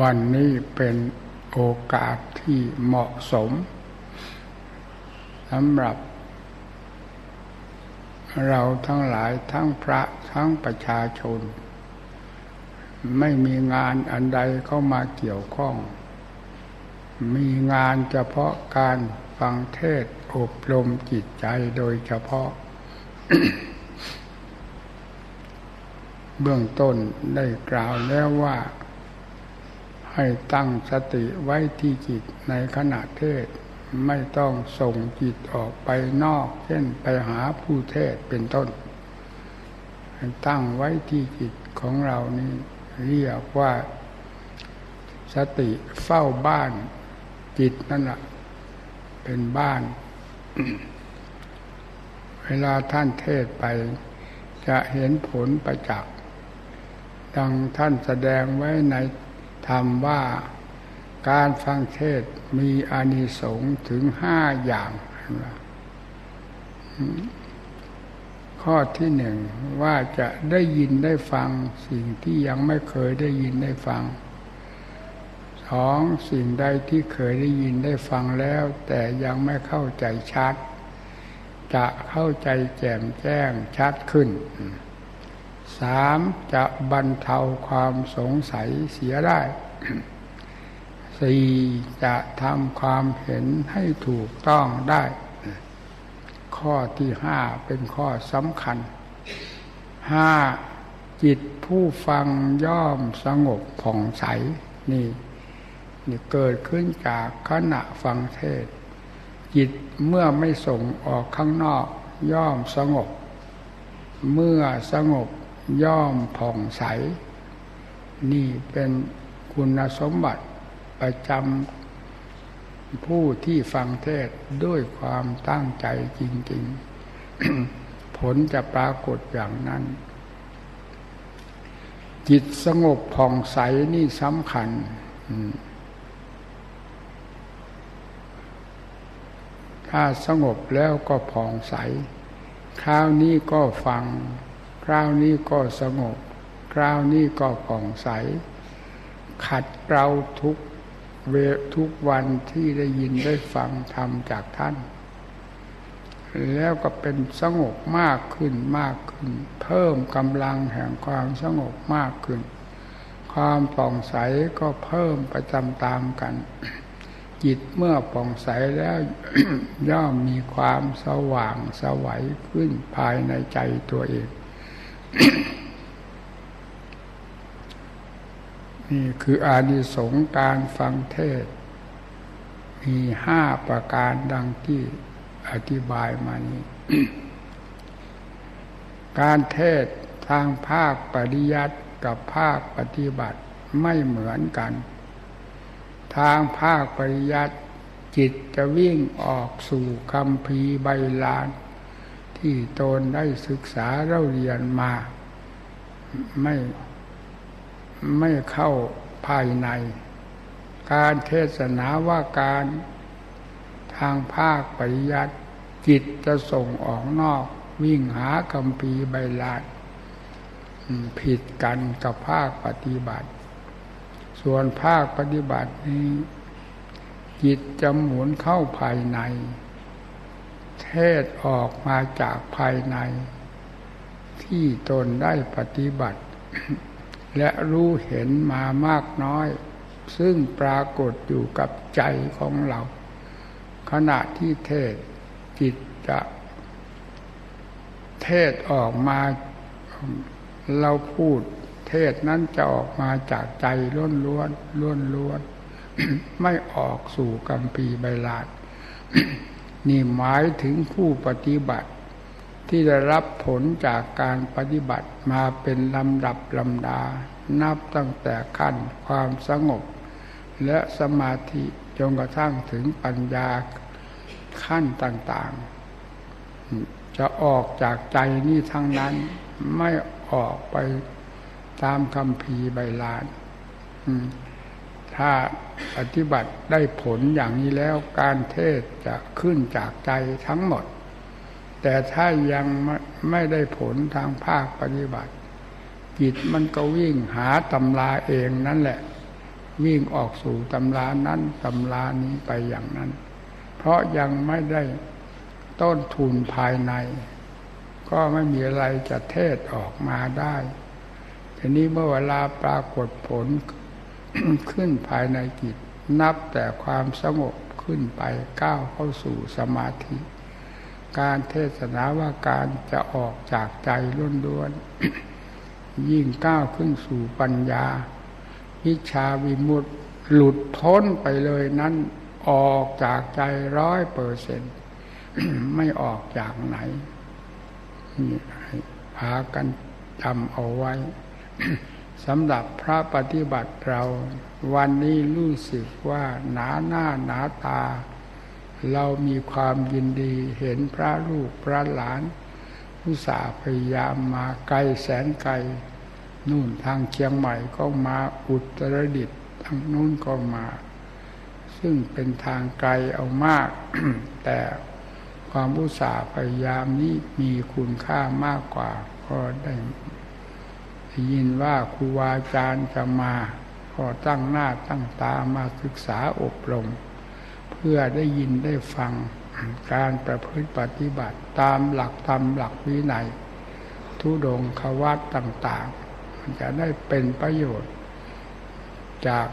วันนี้เป็นโอกาสที่เหมาะสมสำหรับ เราทั้งหลายทั้งพระทั้งประชาชน ไม่มีงานอันใดเข้ามาเกี่ยวข้อง มีงานเฉพาะการฟังเทศอบรมจิตใจโดยเฉพาะ เบื้องต้นได้กล่าวแล้วว่า ให้ตั้งสติไว้ที่จิตในขณะเทศ ไม่ต้องส่งจิตออกไปนอก เช่นไปหาผู้เทศเป็นต้นให้ตั้งไว้ที่จิตของเรานี้เรียกว่า สติเฝ้าบ้าน จิตนั่นแหละเป็นบ้าน เวลาท่านเทศไป จะเห็นผลประจักษ์ดังท่านแสดงไว้ใน ธรรมว่าการฟังเทศมีอานิสงส์ถึงห้าอย่างข้อที่หนึ่งว่าจะได้ยินได้ฟังสิ่งที่ยังไม่เคยได้ยินได้ฟังสองสิ่งใดที่เคยได้ยินได้ฟังแล้ว แต่ยังไม่เข้าใจชัด จะเข้าใจแจ่มแจ้งชัดขึ้น สามจะบรรเทาความสงสัยเสียได้สี่จะทำความเห็นให้ถูกต้องได้ ข้อที่ห้าเป็นข้อสำคัญห้าจิตผู้ฟังย่อมสงบผ่องใสนี่นี่เกิดขึ้นจากขณะฟังเทศ จิตเมื่อไม่ส่งออกข้างนอกย่อมสงบ เมื่อสงบ ย่อมผ่องใส นี่เป็นคุณสมบัติประจำผู้ที่ฟังเทศด้วยความตั้งใจจริง ๆ ผลจะปรากฏอย่างนั้น จิตสงบผ่องใสนี่สำคัญถ้าสงบแล้วก็ผ่องใส คราวนี้ก็ฟัง ราวนี้ก็สงบ คราวนี้ก็ผ่องใส ขัดเกลาทุกเวทุกวันที่ได้ยินได้ฟังธรรมจากท่าน แล้วก็เป็นสงบมากขึ้นมากขึ้น เพิ่มกำลังแห่งความสงบมากขึ้น ความผ่องใสก็เพิ่มประจำตามกัน จิตเมื่อผ่องใสแล้วย่อมมีความสว่างสวัยขึ้นภายในใจตัวเอง นี่คืออานิสงส์การฟังเทศ มีห้าประการดังที่อธิบายมานี้ การเทศทางภาคปริยัติกับภาคปฏิบัติไม่เหมือนกัน ทางภาคปริยัติจิตจะวิ่งออกสู่คำพีใบลาน ที่ตนได้ศึกษาเราเรียนมา ไม่ไม่เข้าภายใน การเทศนาว่าการทางภาคปริยัติจิตจะส่งออกนอก วิ่งหาคำพีใบลานผิดกันกับภาคปฏิบัติ ส่วนภาคปฏิบัตินี้ จิตจะหมุนเข้าภายใน เทศออกมาจากภายใน ที่ตนได้ปฏิบัติ และรู้เห็นมามากน้อย ซึ่งปรากฏอยู่กับใจของเรา ขณะที่เทศจิตจะ เทศออกมาเราพูดเทศนั้นจะออกมาจากใจล้วนล้วนล้วนล้วนไม่ออกสู่กัมปีใบลาด นี่หมายถึงผู้ปฏิบัติ ที่ได้รับผลจากการปฏิบัติมาเป็นลำดับลำดา นับตั้งแต่ขั้นความสงบ และสมาธิจนกระทั่งถึงปัญญาขั้นต่างๆ จะออกจากใจนี่ทั้งนั้นไม่ออกไปตามคำพีใบลานถ้า ปฏิบัติได้ผลอย่างนี้แล้วการเทศจะขึ้นจากใจทั้งหมด แต่ถ้ายังไม่ได้ผลทางภาคปฏิบัติ จิตมันก็วิ่งหาตำราเองนั่นแหละ วิ่งออกสู่ตำรานั้นตำรานี้ไปอย่างนั้น เพราะยังไม่ได้ต้นทุนภายใน ก็ไม่มีอะไรจะเทศออกมาได้ทีนี้เมื่อเวลาปรากฏผล ขึ้นภายในจิต นับแต่ความสงบขึ้นไปก้าวเข้าสู่สมาธิ การเทศนาว่าการจะออกจากใจล้วน ยิ่งก้าวขึ้นสู่ปัญญา วิชาวิมุตติหลุดพ้นไปเลยนั้นออกจากใจร้อยเปอร์เซ็นไม่ออกจากไหนนี่พากันจำเอาไว้ สำหรับพระปฏิบัติเรา วันนี้รู้สึกว่าหนาหน้าหนาตา เรามีความยินดีเห็นพระลูกพระหลานผู้สาพยายามมาไกลแสนไกล นู่นทางเชียงใหม่ก็มาอุตรดิตทางนู้นก็มา ซึ่งเป็นทางไกลเอามาก แต่ความอุตสาห์พยายามนี้มีคุณค่ามากกว่า ก็ได้ ยินว่าครูบาอาจารย์จะมาก็ตั้งหน้าตั้งตามาศึกษาอบรม เพื่อได้ยินได้ฟังการประพฤติปฏิบัติตามหลักธรรมหลักวินัย ทุดงควัตต่างๆ มันจะได้เป็นประโยชน์ จาก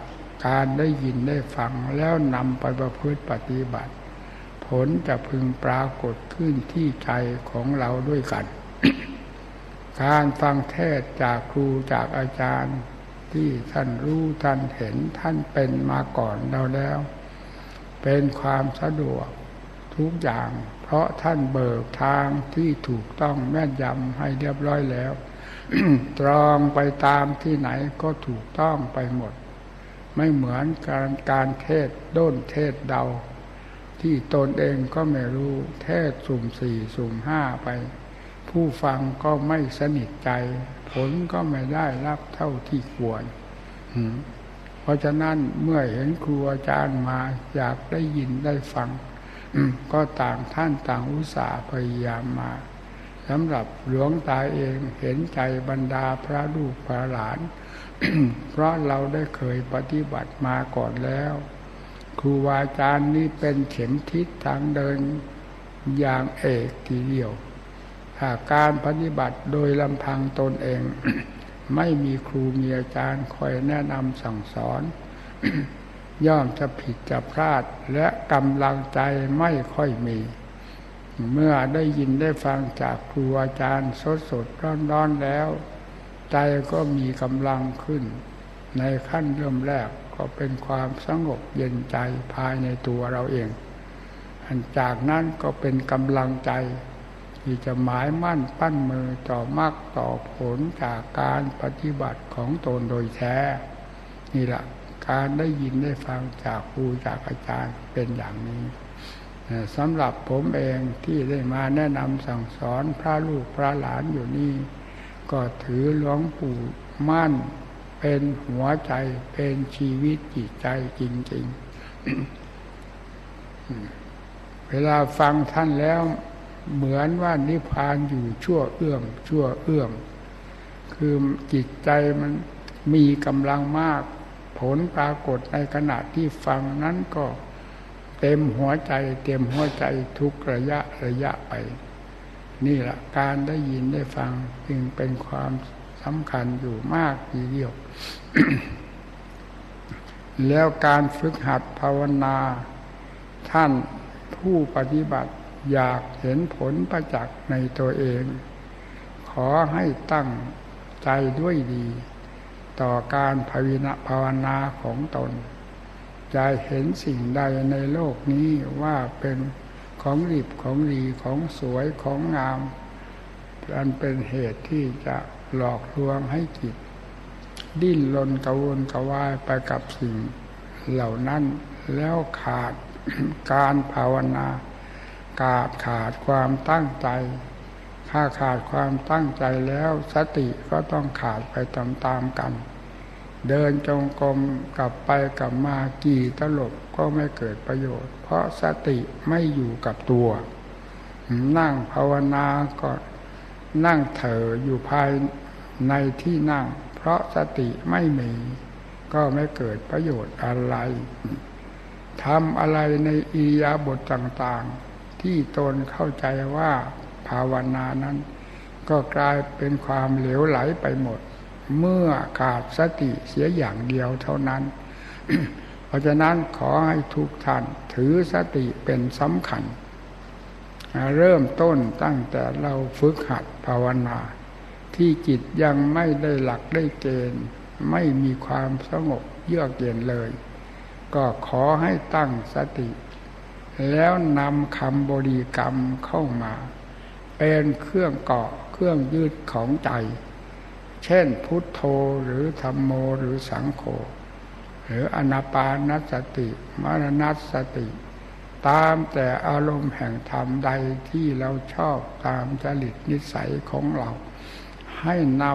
การได้ยินได้ฟังแล้วนำไปประพฤติปฏิบัติ ผลจะพึงปรากฏขึ้นที่ใจของเราด้วยกัน การฟังเทศจากครูจากอาจารย์ ที่ท่านรู้ท่านเห็นท่านเป็นมาก่อนเราแล้ว เป็นความสะดวกทุกอย่าง เพราะท่านเบิกทางที่ถูกต้องแม่นยำให้เรียบร้อยแล้วตรองไปตามที่ไหนก็ถูกต้องไปหมด ไม่เหมือนการการเทศด้นเทศเดา ที่ตนเองก็ไม่รู้เทศสุ่มสี่สุ่มห้าไป ผู้ฟังก็ไม่สนิทใจ ผลก็ไม่ได้รับเท่าที่ควรเพราะฉะนั้นเมื่อเห็นครูอาจารย์มาอยากได้ยินได้ฟังก็ต่างท่านต่างอุตส่าห์พยายามมาสำหรับหลวงตาเองเห็นใจบรรดาพระลูกพระหลาน เพราะเราได้เคยปฏิบัติมาก่อนแล้ว ครูอาจารย์นี้เป็นเข็มทิศทางเดินอย่างเอกทีเดียว ถ้าการปฏิบัติโดยลำพังตนเอง ไม่มีครูมีอาจารย์คอยแนะนำสั่งสอน ย่อมจะผิดจะพลาดและกำลังใจไม่ค่อยมี เมื่อได้ยินได้ฟังจากครูอาจารย์สดสดร้อนร้อนแล้ว ใจก็มีกำลังขึ้น ในขั้นเริ่มแรกก็เป็นความสงบเย็นใจภายในตัวเราเองจากนั้นก็เป็นกำลังใจ ที่จะหมายมั่นปั้นมือต่อมรรคต่อผลจากการปฏิบัติของตนโดยแท้ นี่แหละการได้ยินได้ฟังจากครูจากอาจารย์เป็นอย่างนี้สำหรับผมเองที่ได้มาแนะนำสั่งสอนพระลูกพระหลานอยู่นี่ ก็ถือหลวงปู่มั่น เป็นหัวใจเป็นชีวิตจิตใจจริง ๆ เวลาฟังท่านแล้ว เหมือนว่านิพพานอยู่ชั่วเอื้อมชั่วเอื้อมคือจิตใจมันมีกำลังมาก ผลปรากฏในขณะที่ฟังนั้นก็เต็มหัวใจ เต็มหัวใจทุกระยะระยะไป นี่แหละการได้ยินได้ฟังจึงเป็นความสำคัญอยู่มากทีเดียว แล้วการฝึกหัดภาวนา ท่านผู้ปฏิบัติ อยากเห็นผลประจักษ์ในตัวเอง ขอให้ตั้งใจด้วยดี ต่อการภาวนภาวนาของตนจะเห็นสิ่งใดในโลกนี้ว่าเป็นของรีบของดีของสวยของงาม อันเป็นเหตุที่จะหลอกลวงให้จิต ดิ้นรนกระวนกระวายไปกับสิ่งเหล่านั้นแล้วขาดการภาวนา ขาดขาดความตั้งใจ ถ้าขาดความตั้งใจแล้วสติก็ต้องขาดไปตามๆกัน เดินจงกรมกลับไปกลับมากี่ตลบก็ไม่เกิดประโยชน์ เพราะสติไม่อยู่กับตัว นั่งภาวนาก็นั่งเถออยู่ภายในที่นั่ง เพราะสติไม่มีก็ไม่เกิดประโยชน์อะไรทำอะไรในอียาบทต่าง ที่ตนเข้าใจว่าภาวนานั้น ก็กลายเป็นความเหลวไหลไปหมด เมื่อขาดสติเสียอย่างเดียวเท่านั้น เพราะฉะนั้นขอให้ทุกท่านถือสติเป็นสำคัญ เริ่มต้นตั้งแต่เราฝึกหัดภาวนา ที่จิตยังไม่ได้หลักได้เกณฑ์ ไม่มีความสงบเยือกเย็นเลย ก็ขอให้ตั้งสติ แล้วนำคำบริกรรมเข้ามา เป็นเครื่องเกาะเครื่องยืดของใจ เช่นพุทโธหรือธรรมโมหรือสังโฆหรืออนาปานสติมรณสติ ตามแต่อารมณ์แห่งธรรมใดที่เราชอบตามจริตนิสัยของเรา ให้น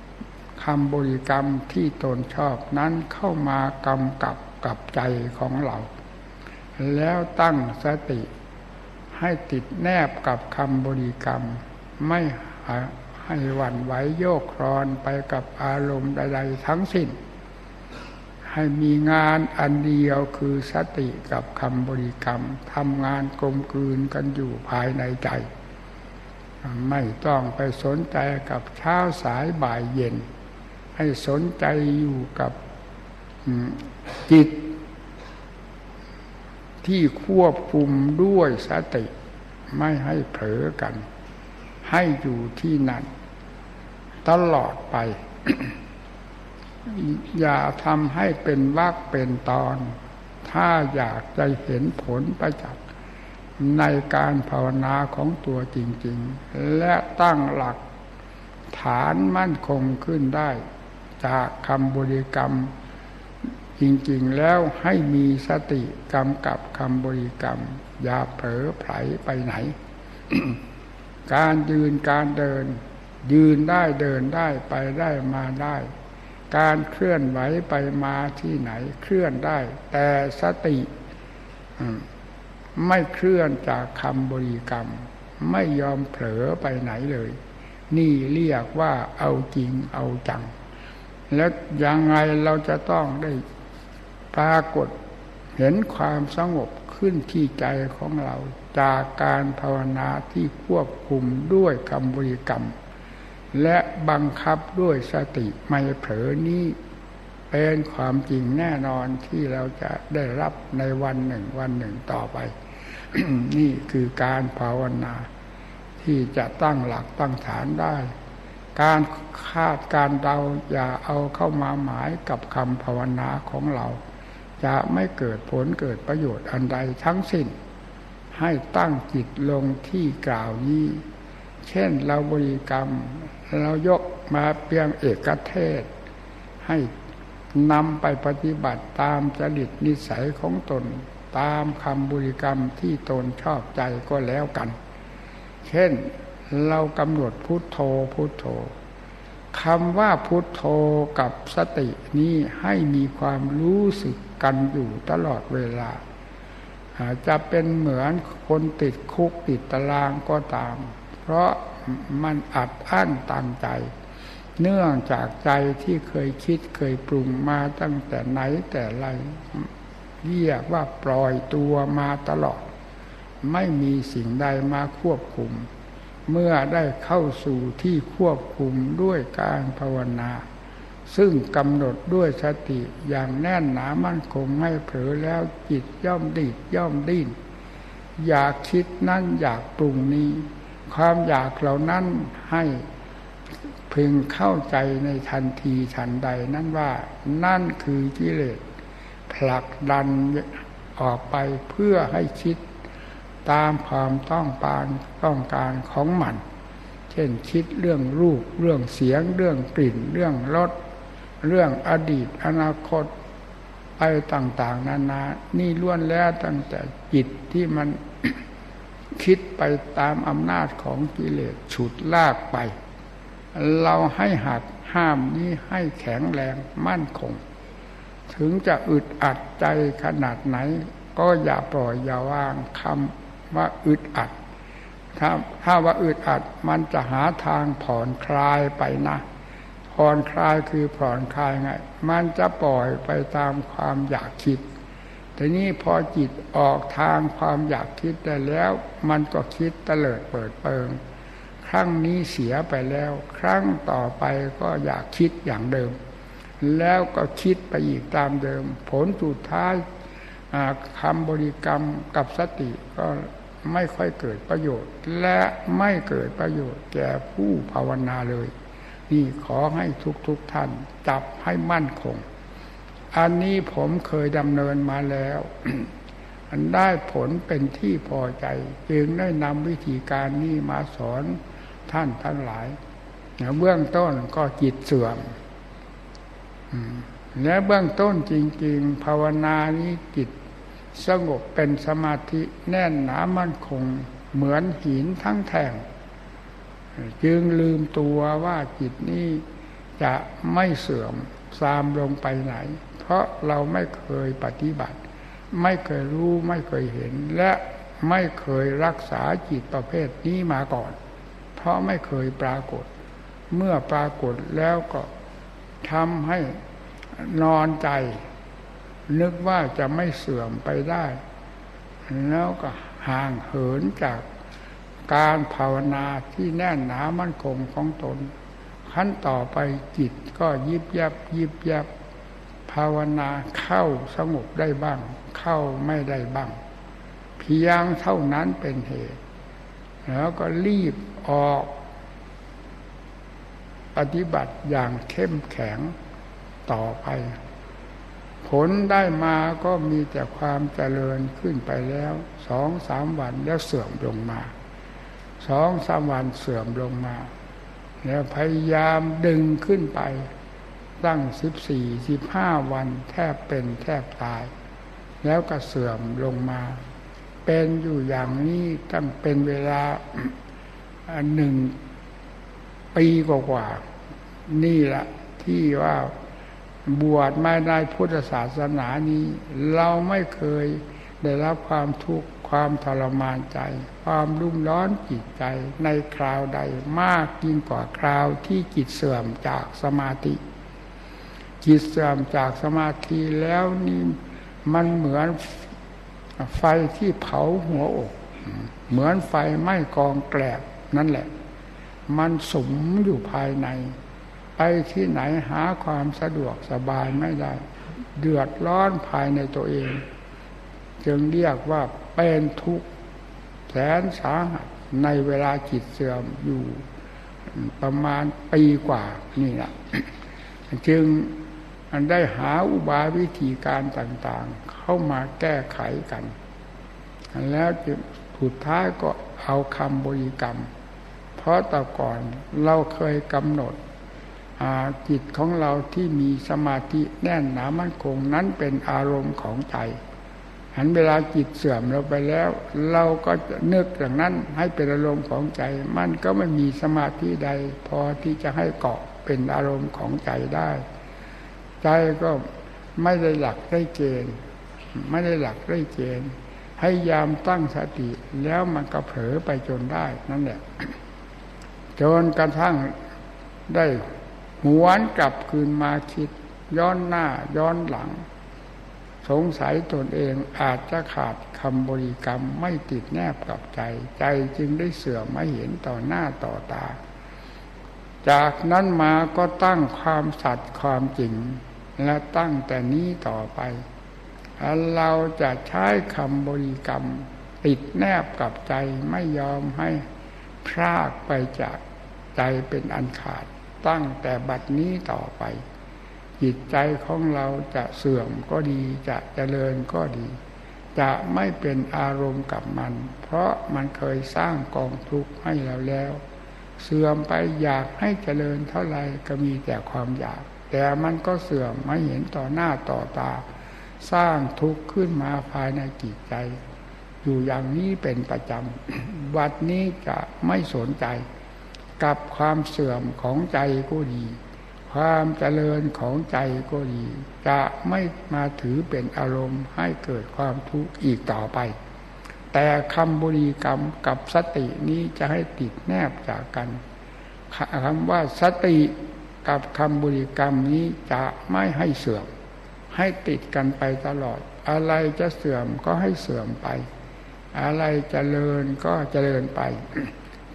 ำคำบริกรรมที่ตนชอบนั้นเข้ามากำกับกับใจของเรา แล้วตั้งสติให้ติดแนบกับคำบริกรรม ไม่ให้หวั่นไหวโยกครอนไปกับอารมณ์ใดๆทั้งสิ้น ให้มีงานอันเดียวคือสติกับคำบริกรรมทำงานกลมกลืนกันอยู่ภายในใจ ไม่ต้องไปสนใจกับเช้าสายบ่ายเย็น ให้สนใจอยู่กับจิต ที่ควบคุมด้วยสติ ไม่ให้เผลอกัน ให้อยู่ที่นั่น ตลอดไป อย่าทำให้เป็นวักเป็นตอน ถ้าอยากจะเห็นผลประจักษ์ในการภาวนาของตัวจริง ๆ และตั้งหลักฐานมั่นคงขึ้นได้ จากคำบริกรรม จริงๆแล้วให้มีสติกำกับคำบริกรรม อย่าเผลอไผลไปไหน การยืนการเดิน ยืนได้เดินได้ไปได้มาได้ การเคลื่อนไหวไปมาที่ไหน เคลื่อนได้ แต่สติไม่เคลื่อนจากคำบริกรรม ไม่ยอมเผลอไปไหนเลย นี่เรียกว่าเอาจริงเอาจัง แล้วยังไงเราจะต้องได้ ปรากฏเห็นความสงบขึ้นที่ใจของเรา จากการภาวนาที่ควบคุมด้วยคำบริกรรม และบังคับด้วยสติไม่เผลอนี้เป็นความจริงแน่นอนที่เราจะได้รับในวันหนึ่งวันหนึ่งต่อไป นี่คือการภาวนา ที่จะตั้งหลักตั้งฐานได้ การคาดการเดาอย่าเอาเข้ามาหมายกับคำภาวนาของเรา จะไม่เกิดผลเกิดประโยชน์อันใดทั้งสิ้น ให้ตั้งจิตลงที่กล่าวนี้ เช่นเราบริกรรม เรายกมาเพียงเอกเทศ ให้นำไปปฏิบัติตามจริตนิสัยของตน ตามคำบุริกรรมที่ตนชอบใจก็แล้วกัน เช่นเรากำหนดพุทโธพุทโธคำว่าพุทโธกับสตินี้ให้มีความรู้สึก กันอยู่ตลอดเวลา อาจจะเป็นเหมือนคนติดคุกติดตารางก็ตาม เพราะมันอัดอั้นตังใจ เนื่องจากใจที่เคยคิดเคยปรุงมาตั้งแต่ไหนแต่ไรเรียกว่าปล่อยตัวมาตลอด ไม่มีสิ่งใดมาควบคุม เมื่อได้เข้าสู่ที่ควบคุมด้วยการภาวนา ซึ่งกำหนดด้วยสติอย่างแน่นหนามั่นคงไม่เผลอแล้วจิตย่อมดิดย่อมดิ้นอยากคิดนั่นอยากปรุงนี้ ความอยากเหล่านั้นให้พึงเข้าใจในทันทีทันใดนั่นว่านั่นคือกิเลสผลักดันออกไปเพื่อให้คิดตามความต้องการต้องการของมัน เช่นคิดเรื่องรูป เรื่องเสียง เรื่องกลิ่น เรื่องรส เรื่องอดีตอนาคตไปต่าง ๆ นานานี่ล้วนแล้วตั้งแต่จิตที่มันคิดไปตามอำนาจของกิเลสฉุดลากไป เราให้หักห้ามนี้ให้แข็งแรงมั่นคง ถึงจะอึดอัดใจขนาดไหน ก็อย่าปล่อยอย่าวางคำว่าอึดอัด ถ้าถ้าว่าอึดอัดมันจะหาทางผ่อนคลายไปนะ ผ่อนคลายคือผ่อนคลายไง มันจะปล่อยไปตามความอยากคิดทีนี้พอจิตออกทางความอยากคิดได้แล้ว มันก็คิดเตลิดเปิดเปิง ครั้งนี้เสียไปแล้ว ครั้งต่อไปก็อยากคิดอย่างเดิม แล้วก็คิดไปอีกตามเดิม ผลสุดท้ายคำบริกรรมกับสติก็ไม่ค่อยเกิดประโยชน์ และไม่เกิดประโยชน์แก่ผู้ภาวนาเลย นี่ขอให้ทุกๆทท่านจับให้มั่นคง อันนี้ผมเคยดำเนินมาแล้วอันได้ผลเป็นที่พอใจ จึงได้นำวิธีการนี้มาสอนท่านทั้งหลายเบื้องต้นก็จิตเสื่อมและเบื้องต้นจริง ๆ ภาวนานี้จิตสงบเป็นสมาธิแน่นหนามั่นคง เหมือนหินทั้งแท่ง จึงลืมตัวว่าจิตนี้จะไม่เสื่อมซามลงไปไหน เพราะเราไม่เคยปฏิบัติ ไม่เคยรู้ไม่เคยเห็น และไม่เคยรักษาจิตประเภทนี้มาก่อน เพราะไม่เคยปรากฏ เมื่อปรากฏแล้วก็ทำให้นอนใจ นึกว่าจะไม่เสื่อมไปได้ แล้วก็ห่างเหินจาก การภาวนาที่แน่นหนามั่นคงของตนขั้นต่อไปจิตก็ยิบยับยิบยับภาวนาเข้าสงบได้บ้าง เข้าไม่ได้บ้าง เพียงเท่านั้นเป็นเหตุ แล้วก็รีบออก ปฏิบัติอย่างเข้มแข็งต่อไป ผลได้มาก็มีแต่ความเจริญขึ้นไปแล้วสองสามวันแล้วเสื่อมลงมา สองสามวันเสื่อมลงมาแล้วพยายามดึงขึ้นไป ตั้งสิบสี่สิบห้าวันแทบเป็นแทบตาย แล้วก็เสื่อมลงมา เป็นอยู่อย่างนี้ตั้งเป็นเวลาหนึ่งปีกว่านี่แหละที่ว่าบวชมาในพุทธศาสนานี้ เราไม่เคยได้รับความทุกข์ ความทรมานใจ ความรุ่มร้อนจิตใจในคราวใดมากยิ่งกว่าคราวที่จิตเสื่อมจากสมาธิ จิตเสื่อมจากสมาธิแล้วนี่มันเหมือนไฟที่เผาหัวอก เหมือนไฟไหม้กองแกลบนั่นแหละ มันสมอยู่ภายใน ไปที่ไหนหาความสะดวกสบายไม่ได้ เดือดร้อนภายในตัวเอง จึงเรียกว่า เป็นทุกข์แสนสาหัสในเวลาจิตเสื่อมอยู่ประมาณปีกว่านี่แหละจึงอันได้หาอุบายวิธีการต่างๆ เข้ามาแก้ไขกัน แล้วสุดท้ายก็เอาคำบริกรรม เพราะแต่ก่อนเราเคยกำหนดจิตของเราที่มีสมาธิแน่นหนามั่นคงนั้นเป็นอารมณ์ของใจ หันเวลาจิตเสื่อมเราไปแล้ว เราก็จะนึกอย่างนั้นให้เป็นอารมณ์ของใจ มันก็ไม่มีสมาธิใด พอที่จะให้เกาะเป็นอารมณ์ของใจได้ ใจก็ไม่ได้หลักได้เกณฑ์ไม่ได้หลักได้เกณฑ์ให้ยามตั้งสติแล้วมันก็เผลอไปจนได้นั่นแหละจนกระทั่งได้หวนกลับคืนมาคิด ย้อนหน้าย้อนหลัง สงสัยตนเองอาจจะขาดคำบริกรรมไม่ติดแนบกับใจ ใจจึงได้เสื่อมไม่เห็นต่อหน้าต่อตา จากนั้นมาก็ตั้งความสัตย์ความจริง และตั้งแต่นี้ต่อไป เราจะใช้คำบริกรรม ติดแนบกับใจไม่ยอมให้พรากไปจากใจเป็นอันขาด ตั้งแต่บัดนี้ต่อไป จิตใจของเราจะเสื่อมก็ดีจะเจริญก็ดี จะไม่เป็นอารมณ์กับมัน เพราะมันเคยสร้างกองทุกข์ให้เราแล้ว เสื่อมไปอยากให้เจริญเท่าไหร่ก็มีแต่ความอยาก แต่มันก็เสื่อมไม่เห็นต่อหน้าต่อตา สร้างทุกข์ขึ้นมาภายในจิตใจ อยู่อย่างนี้เป็นประจำวัดนี้จะไม่สนใจ กับความเสื่อมของใจก็ดี ความเจริญของใจก็ดี จะไม่มาถือเป็นอารมณ์ให้เกิดความทุกข์อีกต่อไป แต่คำบุรีกรรมกับสตินี้จะให้ติดแนบจากกันคำว่าสติกับคำบุริกรรมนี้จะไม่ให้เสื่อม ให้ติดกันไปตลอด อะไรจะเสื่อมก็ให้เสื่อมไป อะไรจเจริญก็เจริญไป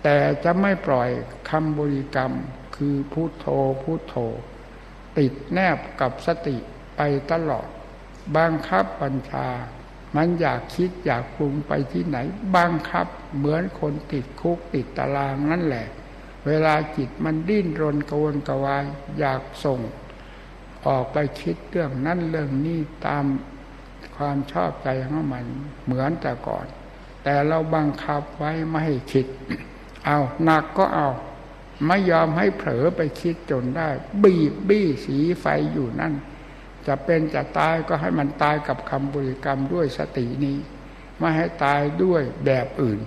แต่จะไม่ปล่อยคำบุริกรรม คือพุโทโธพุโทโธ ติดแนบกับสติไปตลอด บังคับบัญชา มันอยากคิดอยากปรุงไปที่ไหน บังคับเหมือนคนติดคุกติดตารางนั่นแหละ เวลาจิตมันดิ้นรนกวนกวาย อยากส่ง ออกไปคิดเรื่องนั้นเรื่องนี้ตามความชอบใจของมันเหมือนแต่ก่อน แต่เราบังคับไว้ไม่ให้คิด เอาหนักก็เอา ไม่ยอมให้เผลอไปคิดจนได้ บีบบี้สีไฟอยู่นั่น จะเป็นจะตายก็ให้มันตายกับคำบริกรรมด้วยสตินี้ ไม่ให้ตายด้วยแบบอื่น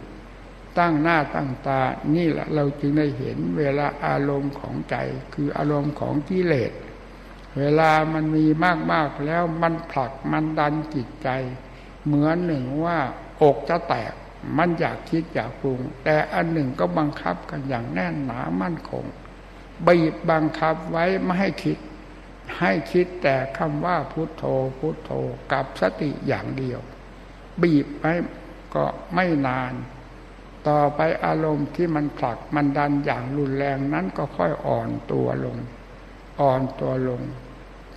ตั้งหน้าตั้งตานี่แหละเราจึงได้เห็นเวลาอารมณ์ของใจ คืออารมณ์ของกิเลสเวลามันมีมากๆแล้วมันผลักมันดันจิตใจ เหมือนหนึ่งว่าอกจะแตก มันอยากคิดอยากปรุง แต่อันหนึ่งก็บังคับกันอย่างแน่นหนามั่นคงบีบบังคับไว้ไม่ให้คิด ให้คิดแต่คำว่าพุทโธพุทโธกับสติอย่างเดียว บีบไปก็ไม่นาน ต่อไปอารมณ์ที่มันผลักมันดันอย่างรุนแรงนั้นก็ค่อยอ่อนตัวลง อ่อนตัวลง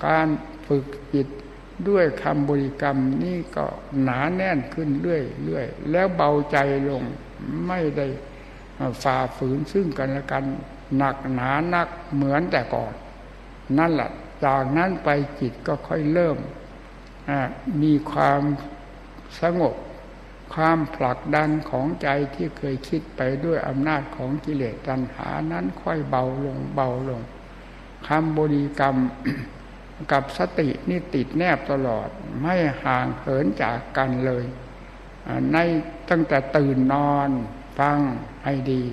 การฝึกจิต ด้วยคำบริกรรมนี่ก็หนาแน่นขึ้นเรื่อยๆแล้วเบาใจลงไม่ได้ฝ่าฝืนซึ่งกันและกันหนักหนานักเหมือนแต่ก่อน นั่นแหละจากนั้นไปจิตก็ค่อยเริ่มมีความสงบ ความผลักดันของใจที่เคยคิดไปด้วยอำนาจของกิเลสตัณหานั้นค่อยเบาลงเบาลงคำบริกรรม กับสตินี่ติดแนบตลอดไม่ห่างเหินจากกันเลย ในตั้งแต่ตื่นนอนฟังให้ดี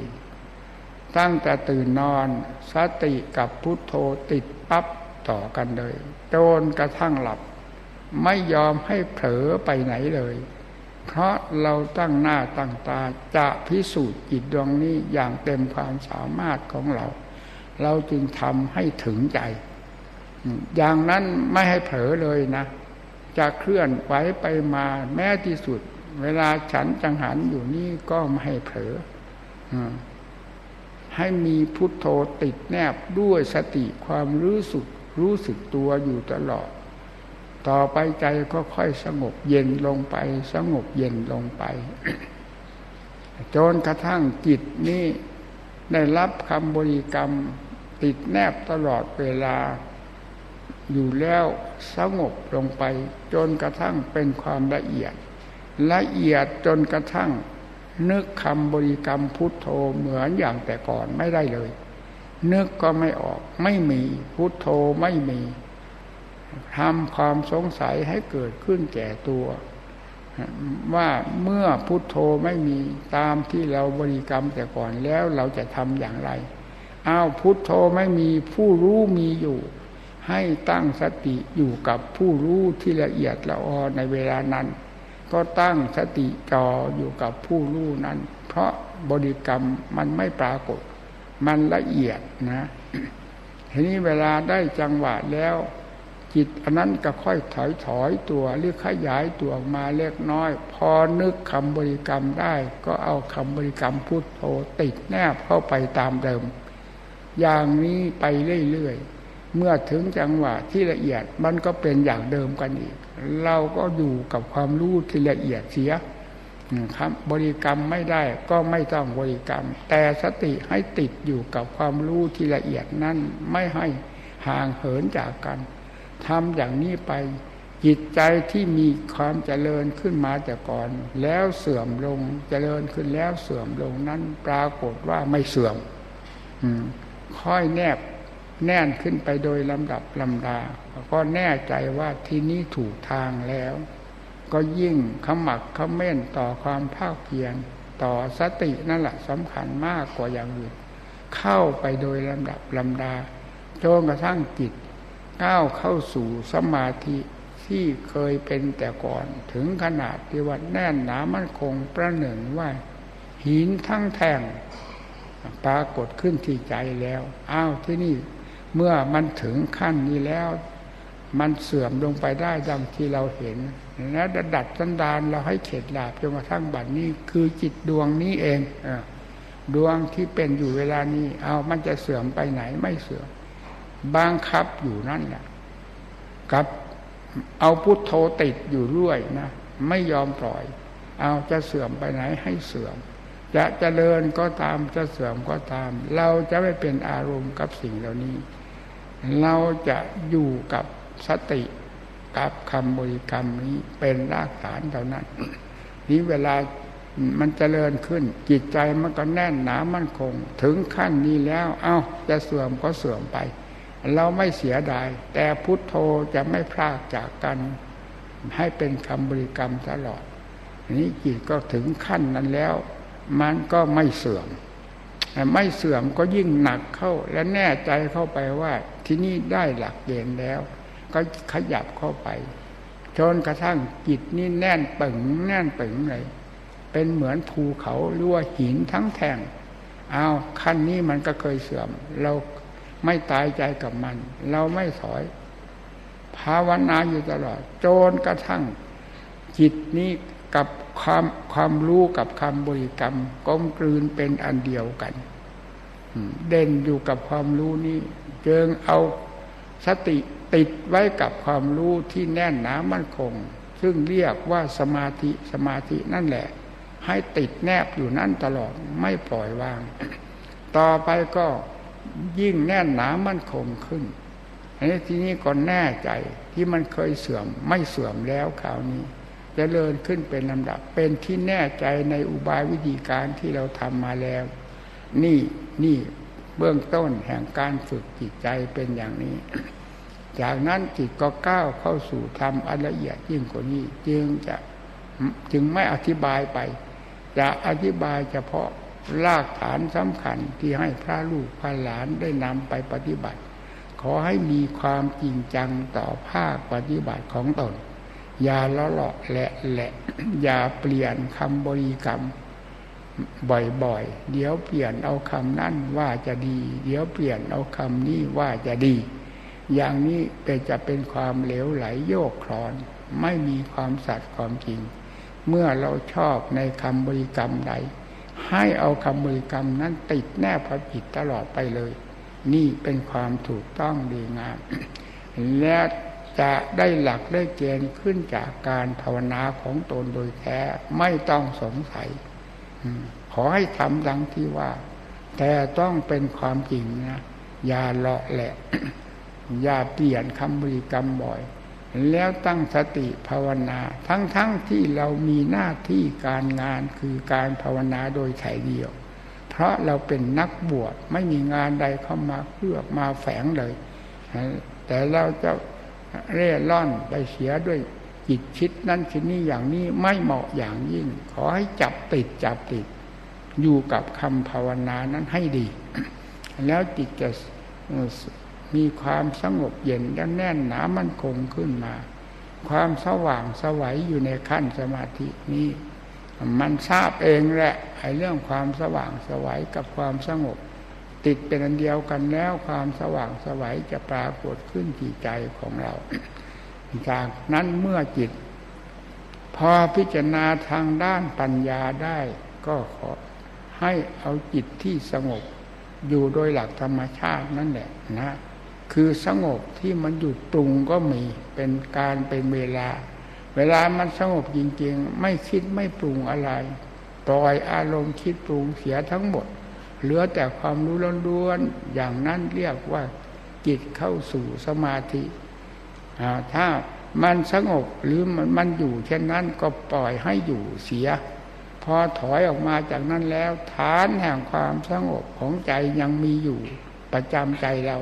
ตั้งแต่ตื่นนอนสติกับพุทโธติดปั๊บต่อกันเลยจนกระทั่งหลับ ไม่ยอมให้เผลอไปไหนเลย เพราะเราตั้งหน้าตั้งตาจะพิสูจน์จิตดวงนี้อย่างเต็มความสามารถของเรา เราจึงทำให้ถึงใจ อย่างนั้นไม่ให้เผลอเลยนะ จะเคลื่อนไหวไปมาแม้ที่สุด เวลาฉันจังหันอยู่นี่ก็ไม่ให้เผลอให้มีพุทโธติดแนบด้วยสติความรู้สึกรู้สึกตัวอยู่ตลอด ต่อไปใจก็ค่อยสงบเย็นลงไป สงบเย็นลงไป จนกระทั่งจิตนี้ได้รับคำบริกรรมติดแนบตลอดเวลา อยู่แล้วสงบลงไป จนกระทั่งเป็นความละเอียด ละเอียดจนกระทั่ง นึกคำบริกรรมพุทโธเหมือนอย่างแต่ก่อนไม่ได้เลย นึกก็ไม่ออกไม่มีพุทโธไม่มีทำความสงสัยให้เกิดขึ้นแก่ตัว ว่าเมื่อพุทโธไม่มีตามที่เราบริกรรมแต่ก่อนแล้วเราจะทำอย่างไรอ้าวพุทโธไม่มีผู้รู้มีอยู่ ให้ตั้งสติอยู่กับผู้รู้ที่ละเอียดละออในเวลานั้น ก็ตั้งสติจออยู่กับผู้รู้นั้น เพราะบริกรรมมันไม่ปรากฏ มันละเอียดนะทีนี้เวลาได้จังหวะแล้ว จิตอันนั้นก็ค่อยถอยถอยตัวหรือขยายตัวออกมาเล็กน้อย พอนึกคำบริกรรมได้ ก็เอาคำบริกรรมพุทโธติดแนบเข้าไปตามเดิม อย่างนี้ไปเรื่อยๆ เมื่อถึงจังหวะที่ละเอียดมันก็เป็นอย่างเดิมกันอีก เราก็อยู่กับความรู้ที่ละเอียดเสียครับ บริกรรมไม่ได้ก็ไม่ต้องบริกรรม แต่สติให้ติดอยู่กับความรู้ที่ละเอียดนั้นไม่ให้ห่างเหินจากกันทำอย่างนี้ไป จิตใจที่มีความเจริญขึ้นมาแต่ก่อน แล้วเสื่อมลงเจริญขึ้นแล้วเสื่อมลงนั้น ปรากฏว่าไม่เสื่อมค่อยแนบ แน่นขึ้นไปโดยลำดับลำดา ก็แน่ใจว่าที่นี้ถูกทางแล้ว ก็ยิ่งขมักขม้นต่อความภาคเพียรต่อสตินั่นแหละสำคัญมากกว่าอย่างอื่น เข้าไปโดยลำดับลำดาจนกระทั่งจิตก้าวเข้าสู่สมาธิที่เคยเป็นแต่ก่อน ถึงขนาดที่ว่าแน่นหนามั่นคงประหนึ่งว่า หินทั้งแท่งปรากฏขึ้นที่ใจแล้ว อ้าวที่นี่ เมื่อมันถึงขั้นนี้แล้ว มันเสื่อมลงไปได้ดังที่เราเห็นแล้วดัดสันดานเราให้เข็ดหลาบจนกระทั่งบัดนี้คือจิตดวงนี้เองอดวงที่เป็นอยู่เวลานี้ เอามันจะเสื่อมไปไหนไม่เสื่อมบังคับอยู่นั่นแหละกับเอาพุทโธติดอยู่ด้วยนะไม่ยอมปล่อย เอาจะเสื่อมไปไหนให้เสื่อม จะจะเจริญก็ตามจะเสื่อมก็ตาม เราจะไม่เป็นอารมณ์กับสิ่งเหล่านี้ เราจะอยู่กับสติกับคำบริกรรมนี้เป็นรากฐานเท่านั้น นี้เวลามันจเจริญขึ้น จิตใจมันก็แน่นหนามั่นคง ถึงขั้นนี้แล้ว เอา้าจะเสื่อมก็เสื่อมไป เราไม่เสียดาย แต่พุทโธจะไม่พลากจากกัน ให้เป็นคำบริกรรมตลอดนี้จิตก็ถึงขั้นนั้นแล้ว มันก็ไม่เสื่อม ไม่เสื่อมก็ยิ่งหนักเข้า และแน่ใจเข้าไปว่า ที่นี่ได้หลักเกณฑ์แล้ว ก็ขยับเข้าไปจนกระทั่งจิตนี่แน่นปึงแน่นปึงเลยเป็นเหมือนภูเขาหรือว่าหินทั้งแท่งเอาขั้นนี้มันก็เคยเสื่อม เราไม่ตายใจกับมัน เราไม่ถอย ภาวนาอยู่ตลอดจนกระทั่ง จิตนี้กับ ความความรู้กับคำบริกรรมกลมกลืนเป็นอันเดียวกันเด่นอยู่กับความรู้นี้เจิงเอาสติติดไว้กับความรู้ที่แน่นหนามั่นคง ซึ่งเรียกว่าสมาธิสมาธินั่นแหละ ให้ติดแนบอยู่นั่นตลอดไม่ปล่อยวาง ต่อไปก็ยิ่งแน่นหนามั่นคงขึ้นอันนี้ทีนี้ก็แน่ใจที่มันเคยเสื่อมไม่เสื่อมแล้วคราวนี้ จะเลินขึ้นเป็นลำดับ เป็นที่แน่ใจในอุบายวิธีการที่เราทำมาแล้ว นี่นี่เบื้องต้นแห่งการฝึกจิตใจเป็นอย่างนี้ จากนั้นจิตก็ก้าวเข้าสู่ธรรมอันละเอียดยิ่งกว่านี้ จึงจะจึงไม่อธิบายไป จะอธิบายเฉพาะรากฐานสำคัญที่ให้พระลูกพระหลานได้นำไปปฏิบัติ ขอให้มีความจริงจังต่อภาคปฏิบัติของตน อย่าละเลาะแหละแหละ อย่าเปลี่ยนคำบริกรรม บ่อยๆ เดี๋ยวเปลี่ยนเอาคำนั้นว่าจะดี เดี๋ยวเปลี่ยนเอาคำนี้ว่าจะดี อย่างนี้เป็นจะเป็นความเหลวไหลโยกคลอน ไม่มีความสัตย์ความจริง เมื่อเราชอบในคำบริกรรมใดให้เอาคำบริกรรมนั้นติดแนบพระจิตตลอดไปเลย นี่เป็นความถูกต้องดีงามและ จะได้หลักได้เกณฑ์ขึ้นจากการภาวนาของตนโดยแท้ไม่ต้องสงสัยขอให้ทำดังที่ว่า แต่ต้องเป็นความจริงนะอย่าเลาะแหละ อย่าเปลี่ยนคำบริกรรมบ่อย แล้วตั้งสติภาวนา ทั้งๆทที่เรามีหน้าที่การงานคือการภาวนาโดยไถ่เดียว เพราะเราเป็นนักบวชไม่มีงานใดเข้ามาเพื่อมาแฝงเลย แต่เราจะ เร่ร่อนไปเสียด้วยจิตชิดนั้นชิดนี้อย่างนี้ไม่เหมาะอย่างยิ่ง ขอให้จับติดจับติด อยู่กับคำภาวนานั้นให้ดี แล้วจิตจะมีความสงบเย็นและแน่นหนามั่นคงขึ้นมา ความสว่างสวัยอยู่ในขั้นสมาธินี้ มันทราบเองแหละไอ้เรื่องความสว่างสวัยกับความสงบ ติดเป็นอันเดียวกันแล้วความสว่างสวัยจะปรากฏขึ้นที่ใจของเราจากนั้นเมื่อจิต พอพิจารณาทางด้านปัญญาได้ก็ขอให้เอาจิตที่สงบ อยู่โดยหลักธรรมชาตินั่นแหละนะ คือสงบที่มันหยุดปรุงก็มีเป็นการเป็นเวลา เวลามันสงบจริงๆ ไม่คิดไม่ปรุงอะไร ปล่อยอารมณ์คิดปรุงเสียทั้งหมด เหลือแต่ความรู้ล้วนๆอย่างนั้นเรียกว่าจิตเข้าสู่สมาธิถ้ามันสงบหรือมันมันอยู่เช่นนั้นก็ปล่อยให้อยู่เสีย พอถอยออกมาจากนั้นแล้วฐานแห่งความสงบของใจยังมีอยู่ประจำใจเรา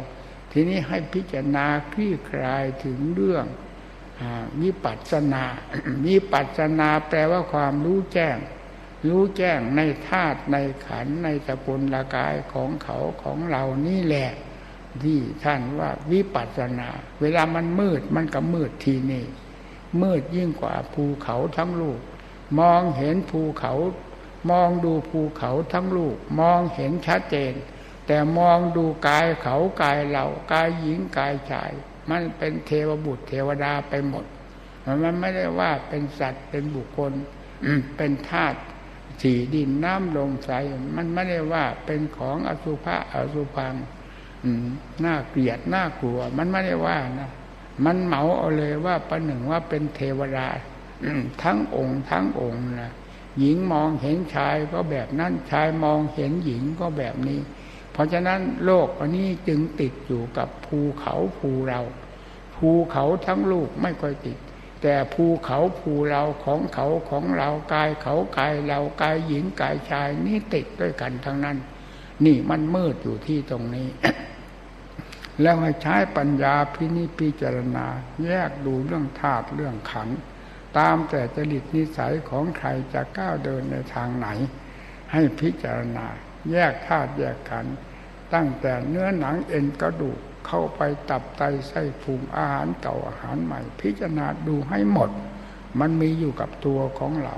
ทีนี้ให้พิจารณาคลี่คลายถึงเรื่องมีปัจนามีปัจนาแปลว่าความรู้แจ้ง รู้แจ้งในธาตุในขันในสกุลละกายของเขาของเรานี่แหละที่ท่านว่าวิปัสนา เวลามันมืดมันก็มืดทีนี่มืดยิ่งกว่าภูเขาทั้งลูก มองเห็นภูเขา มองดูภูเขาทั้งลูก มองเห็นชัดเจน แต่มองดูกายเขากายเรากายหญิงกายชาย มันเป็นเทวบุตรเทวดาไปหมด มันไม่ได้ว่าเป็นสัตว์เป็นบุคคลเป็นธาตุ สี่ดินน้ำลมไฟมันไม่ได้ว่าเป็นของอสุภะอสุพังน่าเกลียดน่ากลัว มันไม่ได้ว่านะมันเหมาเอาเลยว่าประหนึ่งว่าเป็นเทวดาทั้งองค์ทั้งองค์นะหญิงมองเห็นชายก็แบบนั้นชายมองเห็นหญิงก็แบบนี้ เพราะฉะนั้นโลกอันนี้จึงติดอยู่กับภูเขาภูเรา ภูเขาทั้งลูกไม่ค่อยติด แต่ภูเขาภูเราของเขาของเรากายเขากายเรากายหญิงกายชายนี่ติดด้วยกันทั้งนั้น นี่มันมืดอยู่ที่ตรงนี้ แล้วให้ใช้ปัญญาพินิจพิจารณา แยกดูเรื่องธาตุเรื่องขันตามแต่จริตนิสัยของใครจะก้าวเดินในทางไหน ให้พิจารณา แยกธาตุแยกขันตั้งแต่เนื้อหนังเอ็นกระดูก เข้าไปตับไตไส้พุงอาหารเก่าอาหารใหม่ พิจารณาดูให้หมด มันมีอยู่กับตัวของเรา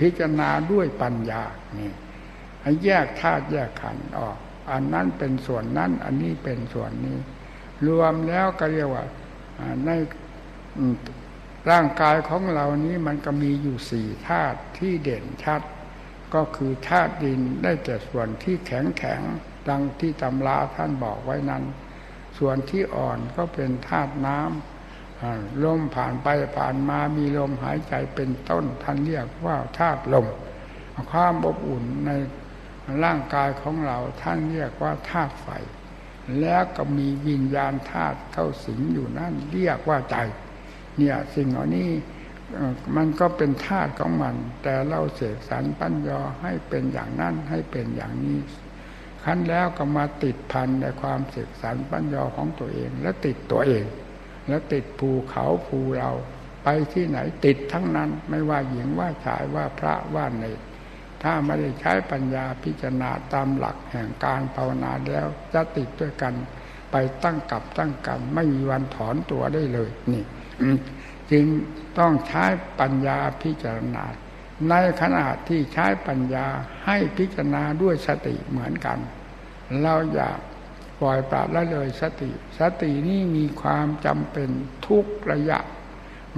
พิจารณาด้วยปัญญานี่ให้แยกธาตุแยกขันธ์ออก อันนั้นเป็นส่วนนั้น อันนี้เป็นส่วนนี้ รวมแล้วก็เรียกว่าในร่างกายของเรานี้มันก็มีอยู่สี่ธาตุที่เด่นชัด ก็คือธาตุดินได้แต่ส่วนที่แข็งแข็งดังที่ตำราท่านบอกไว้นั้น ส่วนที่อ่อนก็เป็นธาตุน้ำลมผ่านไปผ่านมามีลมหายใจเป็นต้นท่านเรียกว่าธาตุลม ความอบอุ่นในร่างกายของเราท่านเรียกว่าธาตุไฟ แล้วก็มีวิญญาณธาตุเข้าสิงอยู่นั่นเรียกว่าใจ เนี่ยสิ่งเหล่านี้มันก็เป็นธาตุของมัน แต่เราเสกสรรปัญญาให้เป็นอย่างนั้นให้เป็นอย่างนี้ ขั้นแล้วก็มาติดพันในความเสกสรรปัญญาของตัวเอง และติดตัวเอง แล้วติดภูเขาภูเรา ไปที่ไหนติดทั้งนั้นไม่ว่าหญิงว่าชายว่าพระว่าเนรถ้าไม่ได้ใช้ปัญญาพิจารณาตามหลักแห่งการภาวนาแล้วจะติดด้วยกัน ไปตั้งกับตั้งกัน ไม่มีวันถอนตัวได้เลย นี่จึงต้องใช้ปัญญาพิจารณา ในขณะที่ใช้ปัญญาให้พิจารณาด้วยสติเหมือนกัน เราอย่าปล่อยปละละเลยสติ สตินี้มีความจำเป็นทุกระยะ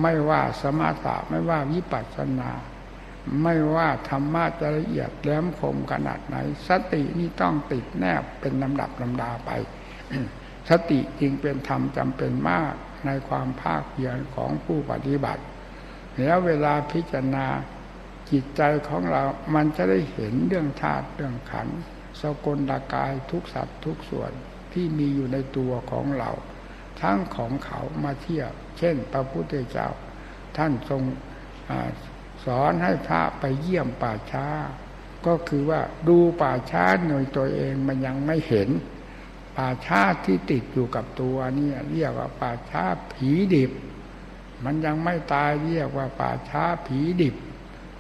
ไม่ว่าสมาธิไม่ว่าวิปัสสนา ไม่ว่าธรรมะจะละเอียดแหลมคมขนาดไหน สตินี้ต้องติดแนบเป็นลำดับลำดาไป สติจึงเป็นธรรมจำเป็นมากในความภาคเพียรของผู้ปฏิบัติแล้วเวลาพิจารณา จิตใจของเรา มันจะได้เห็นเรื่องธาตุเรื่องขันสกลตากายทุกสัตว์ทุกส่วนที่มีอยู่ในตัวของเรา ทั้งของเขามาเทียบ เช่น พระพุทธเจ้า ท่านทรงอสอนให้พระไปเยี่ยมป่าช้า ก็คือว่าดูป่าช้าหน่วยตัวเองมันยังไม่เห็น ป่าช้าที่ติดอยู่กับตัวนี่เรียกว่าป่าช้าผีดิบ มันยังไม่ตายเรียกว่าป่าช้าผีดิบ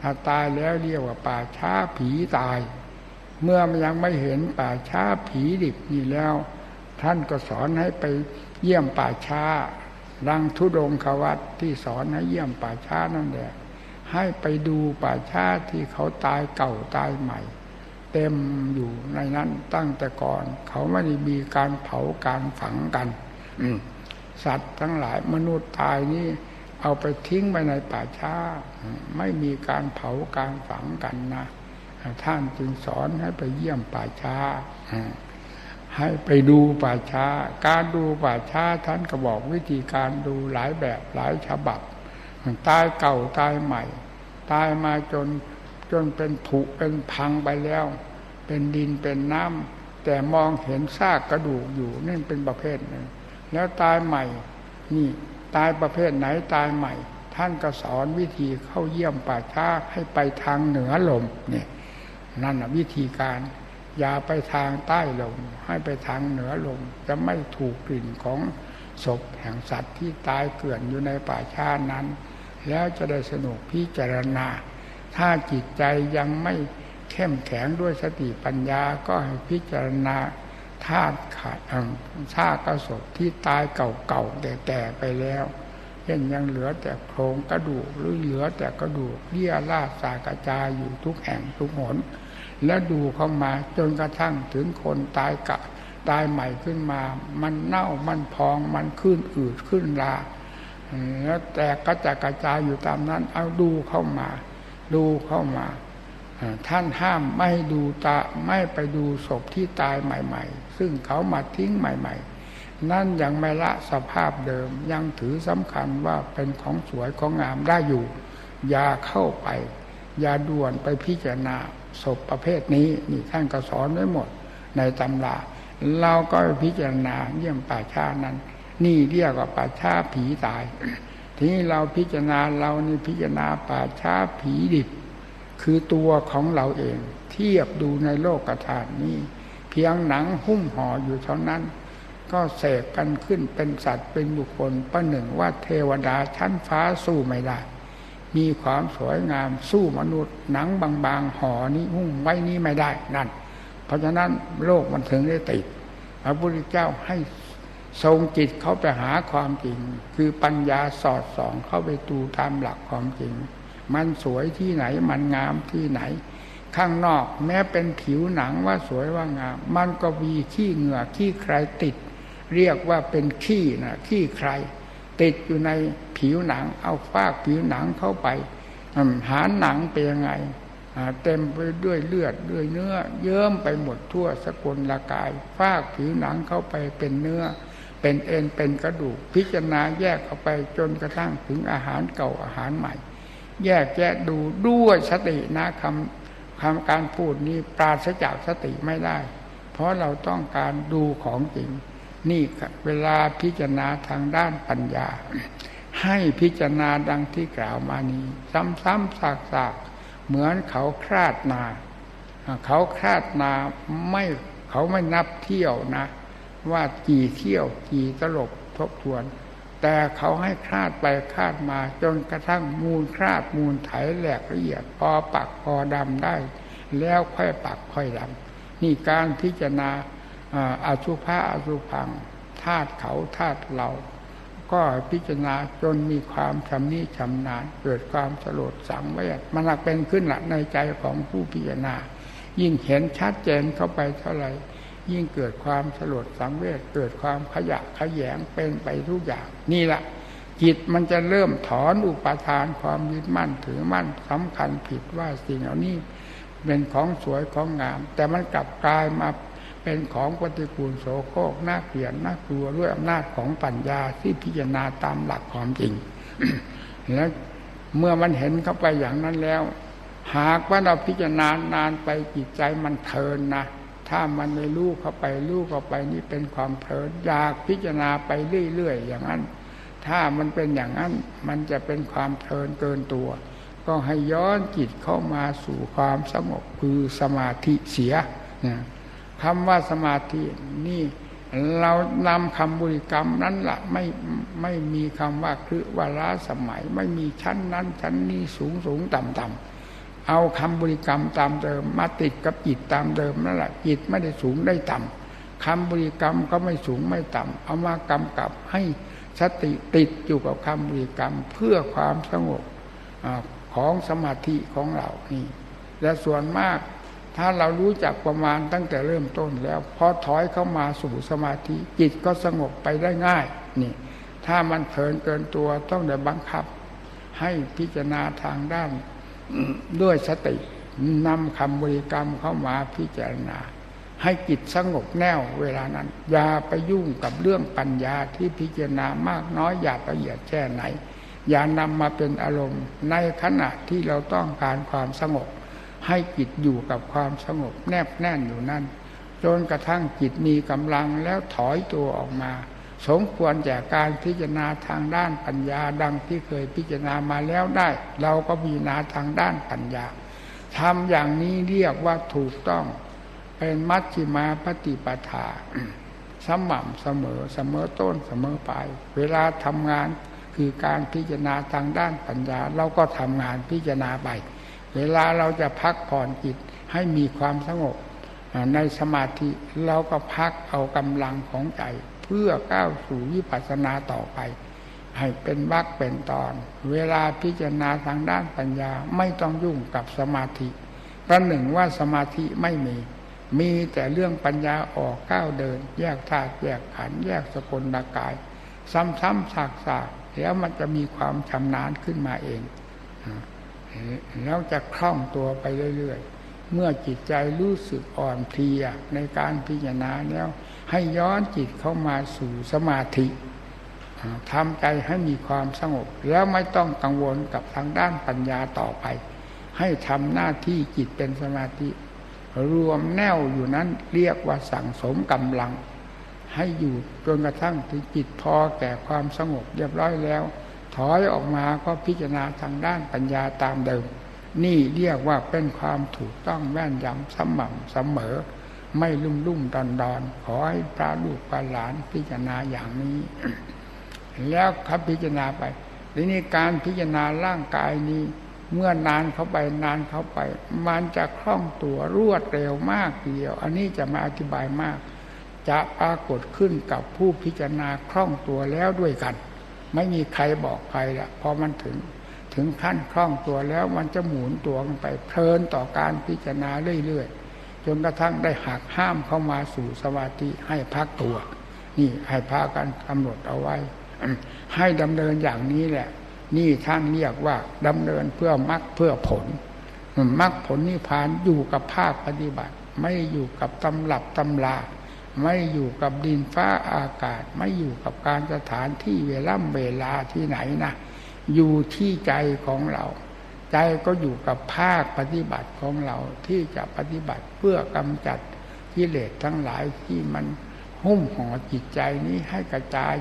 ถ้าตายแล้วเรียกว่าป่าช้าผีตาย เมื่อมันยังไม่เห็นป่าช้าผีดิบนี่แล้ว ท่านก็สอนให้ไปเยี่ยมป่าช้ารังทุดงขวัตที่สอนให้เยี่ยมป่าช้านั่นแหละให้ไปดูป่าช้าที่เขาตายเก่าตายใหม่ เต็มอยู่ในนั้นตั้งแต่ก่อน เขาไม่ได้มีการเผาการฝังกันสัตว์ทั้งหลายมนุษย์ตายนี่ เอาไปทิ้งไปในป่าช้า ไม่มีการเผาการฝังกันนะท่านจึงสอนให้ไปเยี่ยมป่าช้า ให้ไปดูป่าช้า การดูป่าช้าท่านก็บอกวิธีการดูหลายแบบหลายฉบับตายเก่าตายใหม่ ตายมาจนจนเป็นผุเป็นพังไปแล้ว เป็นดินเป็นน้ำแต่มองเห็นซากกระดูกอยู่นั่นเป็นประเภทหนึ่งแล้วตายใหม่นี่ ตายประเภทไหนตายใหม่ ท่านก็สอนวิธีเข้าเยี่ยมป่าช้าให้ไปทางเหนือลมเนี่ยนั่นวิธีการอย่าไปทางใต้ลมให้ไปทางเหนือลมจะไม่ถูกกลิ่นของศพแห่งสัตว์ที่ตายเกลื่อนอยู่ในป่าช้านั้น แล้วจะได้สนุกพิจารณา ถ้าจิตใจยังไม่เข้มแข็งด้วยสติปัญญาก็ให้พิจารณา ธาตุขาดชาติกระสบที่ตายเก่าๆแก่ๆไปแล้วเช่นยังเหลือแต่โครงกระดูกหรือเหลือแต่กระดูกเลี้ยราดสากระจายอยู่ทุกแห่งทุกหน แล้วดูเข้ามาจนกระทั่งถึงคนตายกะตายใหม่ขึ้นมา มันเน่ามันพองมันขึ้นอืดขึ้นลาแล้วแต่กระจายกระจายอยู่ตามนั้น เอาดูเข้ามา ดูเข้ามา ท่านห้ามไม่ดูตาไม่ไปดูศพที่ตายใหม่ ๆ ซึ่งเขามาทิ้งใหม่ ๆ นั่นยังไม่ละสภาพเดิมยังถือสำคัญว่าเป็นของสวยของงามได้อยู่ อย่าเข้าไป อย่าด่วนไปพิจารณาศพประเภทนี้นี่ท่านก็สอนไว้หมด ในตำราเราก็พิจารณาเยี่ยมป่าชานั้น นี่เรียกว่าป่าชาผีตาย ทีนี้เราพิจารณาเรานี่พิจารณาป่าชาผีดิบ คือตัวของเราเอง เทียบดูในโลกธาตุนี้เพียงหนังหุ้มห่ออยู่เท่านั้น ก็เสกกันขึ้นเป็นสัตว์เป็นบุคคลประหนึ่งว่าเทวดาชั้นฟ้าสู้ไม่ได้ มีความสวยงามสู้มนุษย์ หนังบางๆห่อนี้หุ้มไว้นี้ไม่ได้นั่น เพราะฉะนั้นโลกมันถึงได้ติดพระพุทธเจ้าให้ทรงจิตเขาไปหาความจริง คือปัญญาสอดส่องเข้าไปดูตามหลักความจริง มันสวยที่ไหนมันงามที่ไหน ข้างนอก แม้เป็นผิวหนังว่าสวยว่างาม มันก็มีขี้เหงื่อขี้ใครติด เรียกว่าเป็นขี้นะขี้ใคร ติดอยู่ในผิวหนัง เอาฟากผิวหนังเข้าไปหาหนังเป็นยังไงเต็มไปด้วยเลือดด้วยเนื้อ เยิ้มไปหมดทั่วสกุลละกายฟากผิวหนังเข้าไปเป็นเนื้อ เป็นเอ็นเป็นกระดูก พิจารณาแยกเข้าไปจนกระทั่งถึงอาหารเก่าอาหารใหม่ แยกแยะดูด้วยสตินะคำ คำการพูดนี้ปราศจากสติไม่ได้ เพราะเราต้องการดูของจริง นี่เวลาพิจารณาทางด้านปัญญา ให้พิจารณาดังที่กล่าวมานี้ ซ้ำๆซากๆ เหมือนเขาคราดนา เขาคราดนาไม่เขาไม่นับเที่ยวนะ ว่ากี่เที่ยวกี่ตลบทบทวน แต่เขาให้คลาดไปคลาดมาจนกระทั่งมูลคลาดมูลไถแหลกละเอียดพอปักพอดำได้ แล้วค่อยปักค่อยดำนี่การพิจารณาอาชุภะอาชุพังธาตุเขาธาตุเรา ก็พิจารณาจนมีความชำนิชำนาญเกิดความสลดสังเวชมันเป็นขึ้นละในใจของผู้พิจารณา ยิ่งเห็นชัดเจนเข้าไปเท่าไหร่ ยิ่งเกิดความสลดสังเวชเกิดความขยะขยงเป็นไปทุกอย่างนี่แหละจิตมันจะเริ่มถอนอุปทานความยึดมั่นถือมั่นสำคัญผิดว่าสิ่งเหล่านี้เป็นของสวยของงาม แต่มันกลับกลายมาเป็นของปฏิกูลโสโครกน่าเกลียดน่ากลัวด้วยอำนาจของปัญญาที่พิจารณาตามหลักความจริงแล้วเมื่อมันเห็นเข้าไปอย่างนั้นแล้ว หากว่าเราพิจารณานานไปจิตใจมันเทินนะ ถ้ามันไม่รู้เข้าไปรู้เข้าไปนี่เป็นความเพลินอยากพิจารณาไปเรื่อยๆอย่างนั้น ถ้ามันเป็นอย่างนั้นมันจะเป็นความเพลินเกินตัว ก็ให้ย้อนจิตเข้ามาสู่ความสงบคือสมาธิเสียคำว่าสมาธินี่เรานำคำบริกรรมนั้นละไม่ไม่มีคำว่าคือว่าล้าสมัย ไม่มีชั้นนั้นชั้นนี้สูงสูงต่ำต่ำ เอาคำบริกรรมตามเดิม มาติดกับจิตตามเดิมนั่นแหละจิตไม่ได้สูงได้ต่ำคำบริกรรมก็ไม่สูงไม่ต่ำเอามากำกับให้สติติดอยู่กับคำบริกรรมเพื่อความสงบของสมาธิของเรานี่และส่วนมากถ้าเรารู้จักประมาณตั้งแต่เริ่มต้นแล้วพอถอยเข้ามาสู่สมาธิจิตก็สงบไปได้ง่ายนี่ ถ้ามันเผินเกินตัวต้องเดี๋ยวบังคับ ให้พิจารณาทางด้าน ด้วยสตินำคำบริกรรมเข้ามาพิจารณา ให้จิตสงบแน่วเวลานั้น อย่าไปยุ่งกับเรื่องปัญญาที่พิจารณามากน้อยอย่าละเอียดแค่ไหน อย่านำมาเป็นอารมณ์ ในขณะที่เราต้องการความสงบ ให้จิตอยู่กับความสงบแนบแน่นอยู่นั่นจนกระทั่งจิตมีกำลังแล้วถอยตัวออกมา สมควรแก่การพิจารณาทางด้านปัญญาดังที่เคยพิจารณามาแล้วได้ เราก็พิจารณาทางด้านปัญญาทำอย่างนี้เรียกว่าถูกต้อง เป็นมัชฌิมาปฏิปทาสม่ำเสมอเสมอต้นเสมอปลายเวลาทำงานคือการพิจารณาทางด้านปัญญา เราก็ทำงานพิจารณาไป เวลาเราจะพักผ่อนจิตให้มีความสงบในสมาธิเราก็พักเอากำลังของใจ เพื่อก้าวสู่วิปัสสนาต่อไป ให้เป็นวักเป็นตอน เวลาพิจารณาทางด้านปัญญาไม่ต้องยุ่งกับสมาธิประหนึ่งว่าสมาธิไม่มี มีแต่เรื่องปัญญาออกก้าวเดิน แยกธาตุแยกขันธ์แยกสกุลนากาย ซ้ำๆซากๆแล้วมันจะมีความชำนาญขึ้นมาเองแล้วจะคล่องตัวไปเรื่อย ๆ เมื่อจิตใจรู้สึกอ่อนเพลียในการพิจารณาแล้ว ให้ย้อนจิตเข้ามาสู่สมาธิทำใจให้มีความสงบ แล้วไม่ต้องกังวลกับทางด้านปัญญาต่อไป ให้ทำหน้าที่จิตเป็นสมาธิ รวมแนวอยู่นั้นเรียกว่าสั่งสมกำลัง ให้อยู่จนกระทั่งถึงจิตพอแก่ความสงบเรียบร้อยแล้ว ถอยออกมาก็พิจารณาทางด้านปัญญาตามเดิม นี่เรียกว่าเป็นความถูกต้องแม่นยำสม่ำเสมอ ไม่ลุ่มลุ่มดอนดอนขอให้พระลูกพระหลานพิจารณาอย่างนี้ แล้วครับพิจารณาไปทีนี้การพิจารณาร่างกายนี้ เมื่อนานเข้าไปนานเข้าไป มันจะคล่องตัวรวดเร็วมากเดียว อันนี้จะมาอธิบายมาก จะปรากฏขึ้นกับผู้พิจารณาคล่องตัวแล้วด้วยกัน ไม่มีใครบอกใครละพอมันถึงถึงขั้นคล่องตัวแล้วมันจะหมุนตัวกันไปเพลินต่อการพิจารณาเรื่อยๆ จนกระทั่งได้หักห้ามเข้ามาสู่สมาธิให้พักตัว นี่ให้พากันกำหนดเอาไว้ ให้ดำเนินอย่างนี้แหละ นี่ท่านเรียกว่าดำเนินเพื่อมรรคเพื่อผลมรรคผลนิพพานอยู่กับภาคปฏิบัติ ไม่อยู่กับตำรับตำลาไม่อยู่กับดินฟ้าอากาศ ไม่อยู่กับการสถานที่เวล่ำเวลาที่ไหนนะ อยู่ที่ใจของเรา ใจก็อยู่กับภาคปฏิบัติของเราที่จะปฏิบัติเพื่อกำจัดกิเลสทั้งหลายที่มันหุ้มห่อจิตใจนี้ให้กระจาย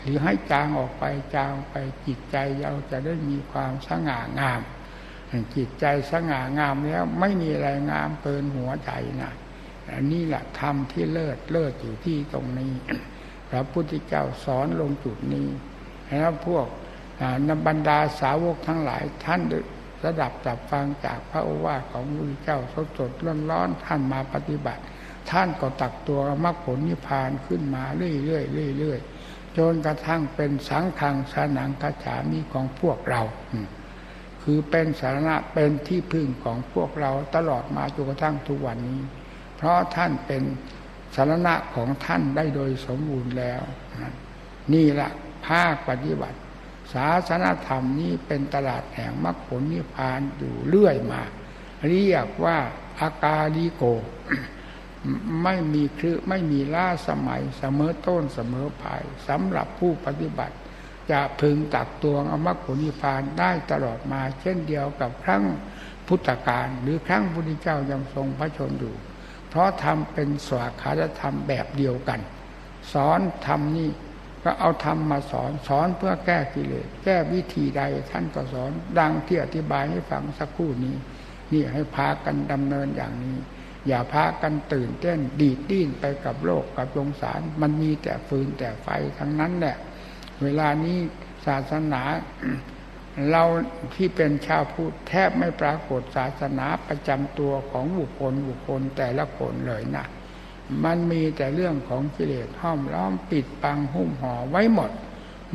หรือให้จางออกไปจางไปจิตใจเราจะได้มีความสง่างามจิตใจสง่างามแล้วไม่มีอะไรงามเกินหัวใจนะอันนี้แหละธรรมที่เลิศเลิศอยู่ที่ตรงนี้ พระพุทธเจ้าสอนลงจุดนี้แล้วพวกนบรรดาสาวกทั้งหลายท่าน ระดับจับฟังจากพระโอวาทของพระพุทธเจ้าสดสดร้อนร้อนท่านมาปฏิบัติ ท่านก็ตักตัวมรรคผลนิพพานขึ้นมาเรื่อยเรื่อยเรื่อยจนกระทั่งเป็นสังขังสานังคาฉามีของพวกเรา คือเป็นสาระเป็นที่พึ่งของพวกเราตลอดมาจนกระทั่งทุกวันนี้ เพราะท่านเป็นสาระของท่านได้โดยสมบูรณ์แล้ว นี่แหละภาคปฏิบัติ ศาสนาธรรมนี้เป็นตลาดแห่งมรรคผลนิพพานอยู่เรื่อยมา เรียกว่าอากาลิโก ไม่มีคือไม่มีล่าสมัยเสมอต้นเสมอภายสำหรับผู้ปฏิบัติ จะพึงตักตวงอมรรคผลนิพพานได้ตลอดมา เช่นเดียวกับครั้งพุทธกาลหรือครั้งพุทธเจ้ายังทรงพระชนอยู่ เพราะทำเป็นสวาคาธรรมแบบเดียวกัน สอนธรรมนี่ ก็เอาธรรมมาสอนสอนเพื่อแก้กิเลสแก้วิธีใดท่านก็สอนดังที่อธิบายให้ฟังสักครู่นี้ นี่ให้พากันดำเนินอย่างนี้ อย่าพากันตื่นเต้นดีดดิ้นไปกับโลกกับสงสาร มันมีแต่ฟืนแต่ไฟทั้งนั้นแหละเวลานี้ศาสนาเราที่เป็นชาวพุทธแทบไม่ปรากฏศาสนาประจำตัวของบุคคลบุคคลแต่ละคนเลยนะ มันมีแต่เรื่องของกิเลสห้อมล้อมปิดปังหุ้มห่อไว้หมด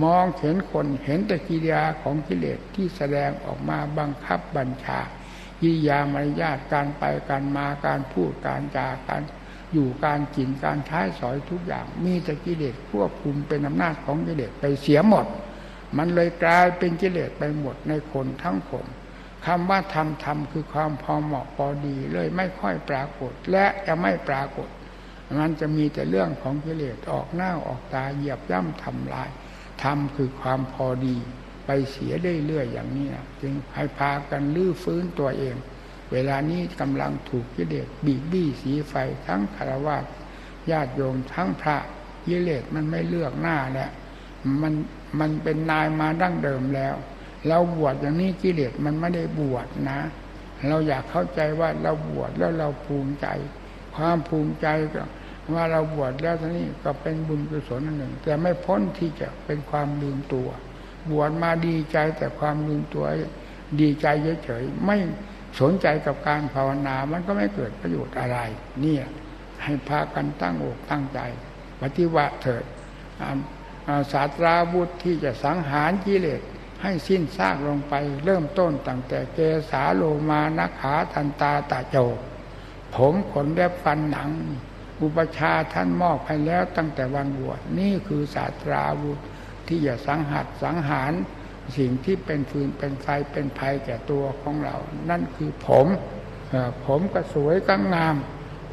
มองเห็นคนเห็นแต่กิริยาของกิเลสที่แสดงออกมาบังคับบัญชากิริยามารยาทการไปการมาการพูดการจาการอยู่การกินการใช้สอยทุกอย่าง มีแต่กิเลสควบคุมเป็นอำนาจของกิเลสไปเสียหมด มันเลยกลายเป็นกิเลสไปหมดในคนทั้งคนคำว่าทำทำคือความพอเหมาะพอดีเลยไม่ค่อยปรากฏ และจะไม่ปรากฏ มันจะมีแต่เรื่องของกิเลสออกหน้าออกตาเหยียบย่ำทำลายทำคือความพอดี ไปเสียเรื่อยๆอย่างนี้นะจึงให้พากันลื้อฟื้นตัวเอง เวลานี้กำลังถูกกิเลสบีบบี้สีไฟทั้งคารวะญาติโยมทั้งพระกิเลสมันไม่เลือกหน้าแหละมันมันเป็นนายมาดั้งเดิมแล้ว เราบวชอย่างนี้กิเลสมันไม่ได้บวชนะ เราอยากเข้าใจว่าเราบวชแล้วเราภูมิใจ ความภูมิใจก็ ว่าเราบวชแล้วทนี้ก็เป็นบุญกุศลหนึ่ง แต่ไม่พ้นที่จะเป็นความลืมตัว บวชมาดีใจแต่ความลืมตัวดีใจเฉยๆไม่สนใจกับการภาวนามันก็ไม่เกิดประโยชน์อะไร เนี่ยให้พากันตั้งอกตั้งใจ ปฏิวัติเถิดศาสตราบุตรที่จะสังหารกิเลสให้สิ้นซากลงไป เริ่มต้นตั้งแต่เกสาโลมานาขาทันตาตาโจ ผมขนเล็บฟันหนัง อุปชาท่านมอบให้แล้วตั้งแต่วันบวชนี่คือศาสตราวุธที่จะสังหัดสังหาร สิ่งที่เป็นฟืนเป็นไฟเป็นภัยแก่ตัวของเรา นั่นคือผมผมก็สวยก็งาม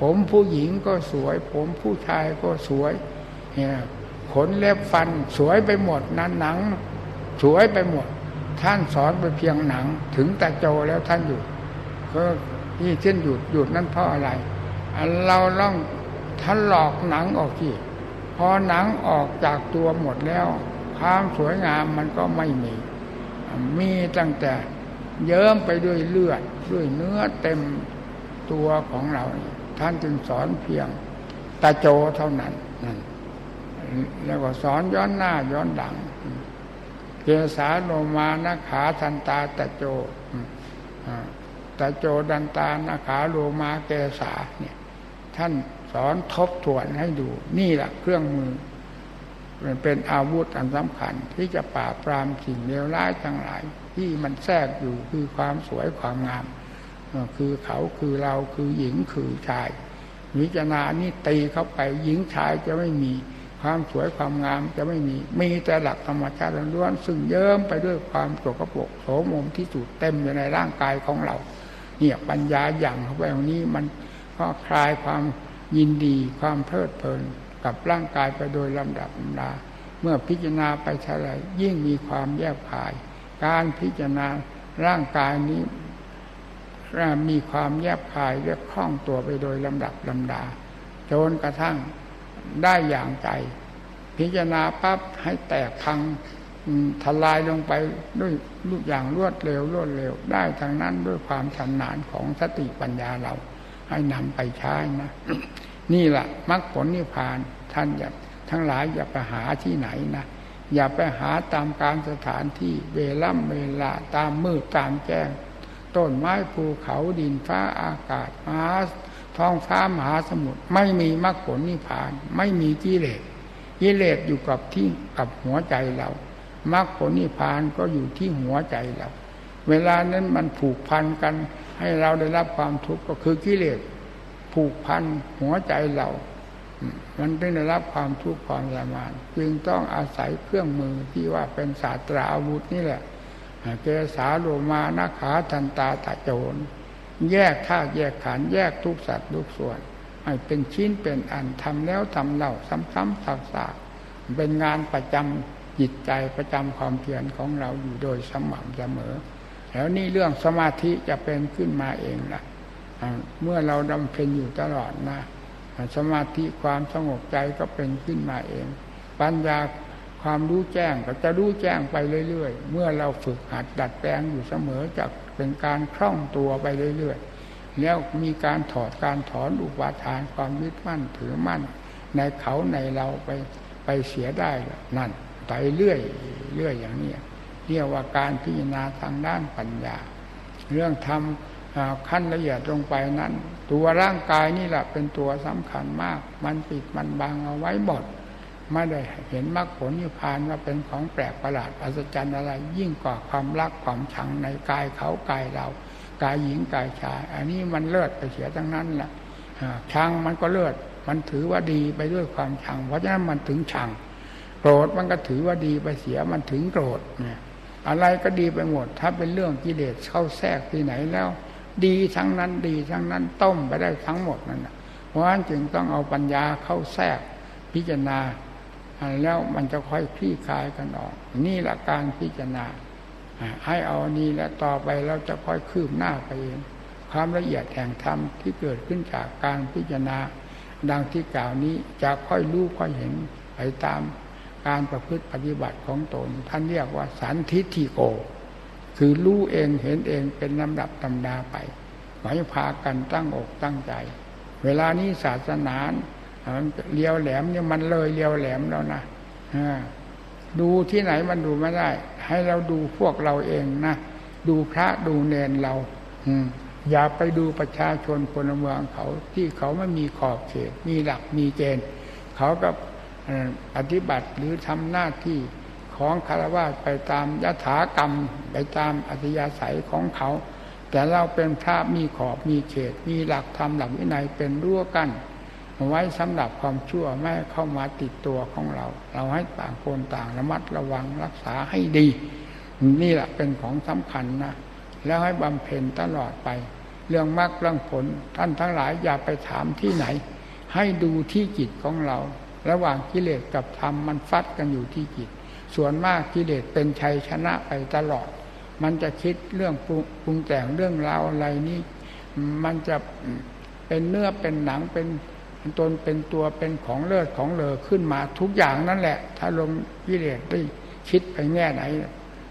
ผมผู้หญิงก็สวย ผมผู้ชายก็สวยขนเล็บฟันสวยไปหมดนั้นหนัง สวยไปหมด ท่านสอนไปเพียงหนัง ถึงต่โจแล้วท่านหยุดก็นี่เช่นหยุดหยุดนั้นเพราะอะไร เราต้อง ท่าหลอกหนังออกที่พอหนังออกจากตัวหมดแล้ว ความสวยงามมันก็ไม่มี มีตั้งแต่เยิ้มไปด้วยเลือดด้วยเนื้อเต็มตัวของเรา ท่านจึงสอนเพียงตาโจเท่านั้นนั่นแล้วก็สอนย้อนหน้าย้อนหลัง เกสาโนมานาขาทันตาตะโจตะโจดันตานาขาโลมาเกสาเนี่ย ท่าน สอนทบทวนให้ดู นี่แหละเครื่องมือมันเป็นอาวุธอันสำคัญ ที่จะปราบปรามสิ่งเลวร้ายทั้งหลาย ที่มันแทรกอยู่คือความสวยความงาม คือเขาคือเราคือหญิงคือชายวิจารณานี่ตีเข้าไปหญิงชายจะไม่มีความสวยความงามจะไม่มี มีแต่หลักธรรมชาติล้วนซึ่งเยิ้มไปด้วยความโกกระปกโสมมที่สุดเต็มอยู่ในร่างกายของเรา เนี่ยปัญญาอย่างเข้าไปตรงนี้มันก็คลายความ ยินดีความเพลิดเพลินกับร่างกายไปโดยลำดับลำดาเมื่อพิจารณาไปเท่าไรยิ่งมีความแยบคาย การพิจารณาร่างกายนี้มีความแยบคายและคล่องตัวไปโดยลำดับลำดาจนกระทั่งได้อย่างใจ พิจารณาปั๊บให้แตกพังทลายลงไปด้วยรูปอย่างรวดเร็วรวดเร็ว ได้ทางนั้นด้วยความชำนาญของสติปัญญาเรา ให้นำไปใช้นะ นี่แหละมรรคผลนิพพานท่านอย่าทั้งหลายอย่าไปหาที่ไหนนะ อย่าไปหาตามการสถานที่เวล่ำเวลาตามมืดตามแจ้ง ต้นไม้ภูเขาดินฟ้าอากาศมหาท้องฟ้ามหาสมุทรไม่มีมรรคผลนิพพาน ไม่มีกิเลสกิเลสอยู่กับที่กับหัวใจเรามรรคผลนิพพานก็อยู่ที่หัวใจเรา เวลานั้นมันผูกพันกัน ให้เราได้รับความทุกข์ก็คือกิเลสผูกพันหัวใจเรา มันได้ได้รับความทุกข์ความยามานจึงต้องอาศัยเครื่องมือที่ว่าเป็นศาสตราอาวุธนี่แหละเกสาโลมานาขาทันตาตะโจรแยกธาตุแยกขันแยกทุกสัตว์ทุกส่วนให้เป็นชิ้นเป็นอันทำแล้วทำเล่าซ้ำๆซากๆเป็นงานประจำจิตใจประจำความเพียรของเราอยู่โดยสม่ำเสมอ แล้วนี่เรื่องสมาธิจะเป็นขึ้นมาเองล่ะเมื่อเราดำเพ็ญอยู่ตลอดนะสมาธิความสงบใจก็เป็นขึ้นมาเอง ปัญญาความรู้แจ้งก็จะรู้แจ้งไปเรื่อยๆ เมื่อเราฝึกหัดดัดแปลงอยู่เสมอจากเป็นการคล่องตัวไปเรื่อยๆ แล้วมีการถอดการถอนอุปาทานความยึดมั่นถือมั่น ในเขาในเราไปไปเสียได้นั่นไปเรื่อยเรื่อยอย่างนี้ เรียกว่าการพิจารณาทางด้านปัญญา เรื่องทำขั้นละเอียดลงไปนั้น ตัวร่างกายนี่แหละเป็นตัวสำคัญมาก มันปิดมันบังเอาไว้หมดไม่ได้เห็นมรรคผลนิพพานว่าเป็นของแปลกประหลาดอัศจรรย์อะไร ยิ่งกว่าความรักความชังในกายเขากายเรา กายหญิงกายชาย อันนี้มันเลิศไปเสียทั้งนั้นแหละชังมันก็เลิศมันถือว่าดีไปด้วยความชัง เพราะฉะนั้นมันถึงชัง โกรธมันก็ถือว่าดีไปเสียมันถึงโกรธเนี่ย อะไรก็ดีไปหมด ถ้าเป็นเรื่องกิเลสเข้าแทรกที่ไหนแล้ว ดีทั้งนั้นดีทั้งนั้นต้มไปได้ทั้งหมดนั่นเพราะฉะนั้นจึงต้องเอาปัญญาเข้าแทรกพิจารณาแล้วมันจะค่อยคลี่คลายกันออก นี่แหละการพิจารณาให้เอานี้และต่อไปเราจะค่อยคืบหน้าไปเองความละเอียดแห่งธรรมที่เกิดขึ้นจากการพิจารณา ดังที่กล่าวนี้จะค่อยรู้ค่อยเห็นไปตาม การประพฤติปฏิบัติของตน ท่านเรียกว่าสันทิฏฐิโก คือรู้เองเห็นเองเป็นลำดับตำดาไปหมายพากันตั้งอกตั้งใจ เวลานี้ศาสนาเลียวแหลมเนี่ยมันเลยเลียวแหลมแล้วนะดูที่ไหนมันดูไม่ได้ ให้เราดูพวกเราเองนะ ดูพระดูเนนเราอย่าไปดูประชาชนพลเมืองเขาที่เขาไม่มีขอบเขต มีหลักมีเกณฑ์ เขาก็ ปฏิบัติหรือทำหน้าที่ของคารวะไปตามยถากรรม ไปตามอัธยาศัยของเขา แต่เราเป็นพระมีขอบมีเขต มีหลักธรรมหลักวินัยเป็นรั้วกัน้นไว้สำหรับความชั่วไม่เข้ามาติดตัวของเรา เราให้ต่างคนต่างระมัดระวังรักษาให้ดี นี่แหละเป็นของสำคัญนะ แล้วให้บำเพ็ญตลอดไป เรื่องมรรคเรื่องผลท่านทั้งหลายอย่าไปถามที่ไหน ให้ดูที่จิตของเรา ระหว่างกิเลสกับธรรมมันฟัดกันอยู่ที่จิต ส่วนมากกิเลสเป็นชัยชนะไปตลอด มันจะคิดเรื่องปรุงแต่งเรื่องราวอะไรนี้มันจะเป็นเนื้อเป็นหนังเป็นตนเป็นตัวเป็นของเลิศของเลอขึ้นมาทุกอย่างนั่นแหละ ถ้าลงกิเลสได้คิดไปแง่ไหน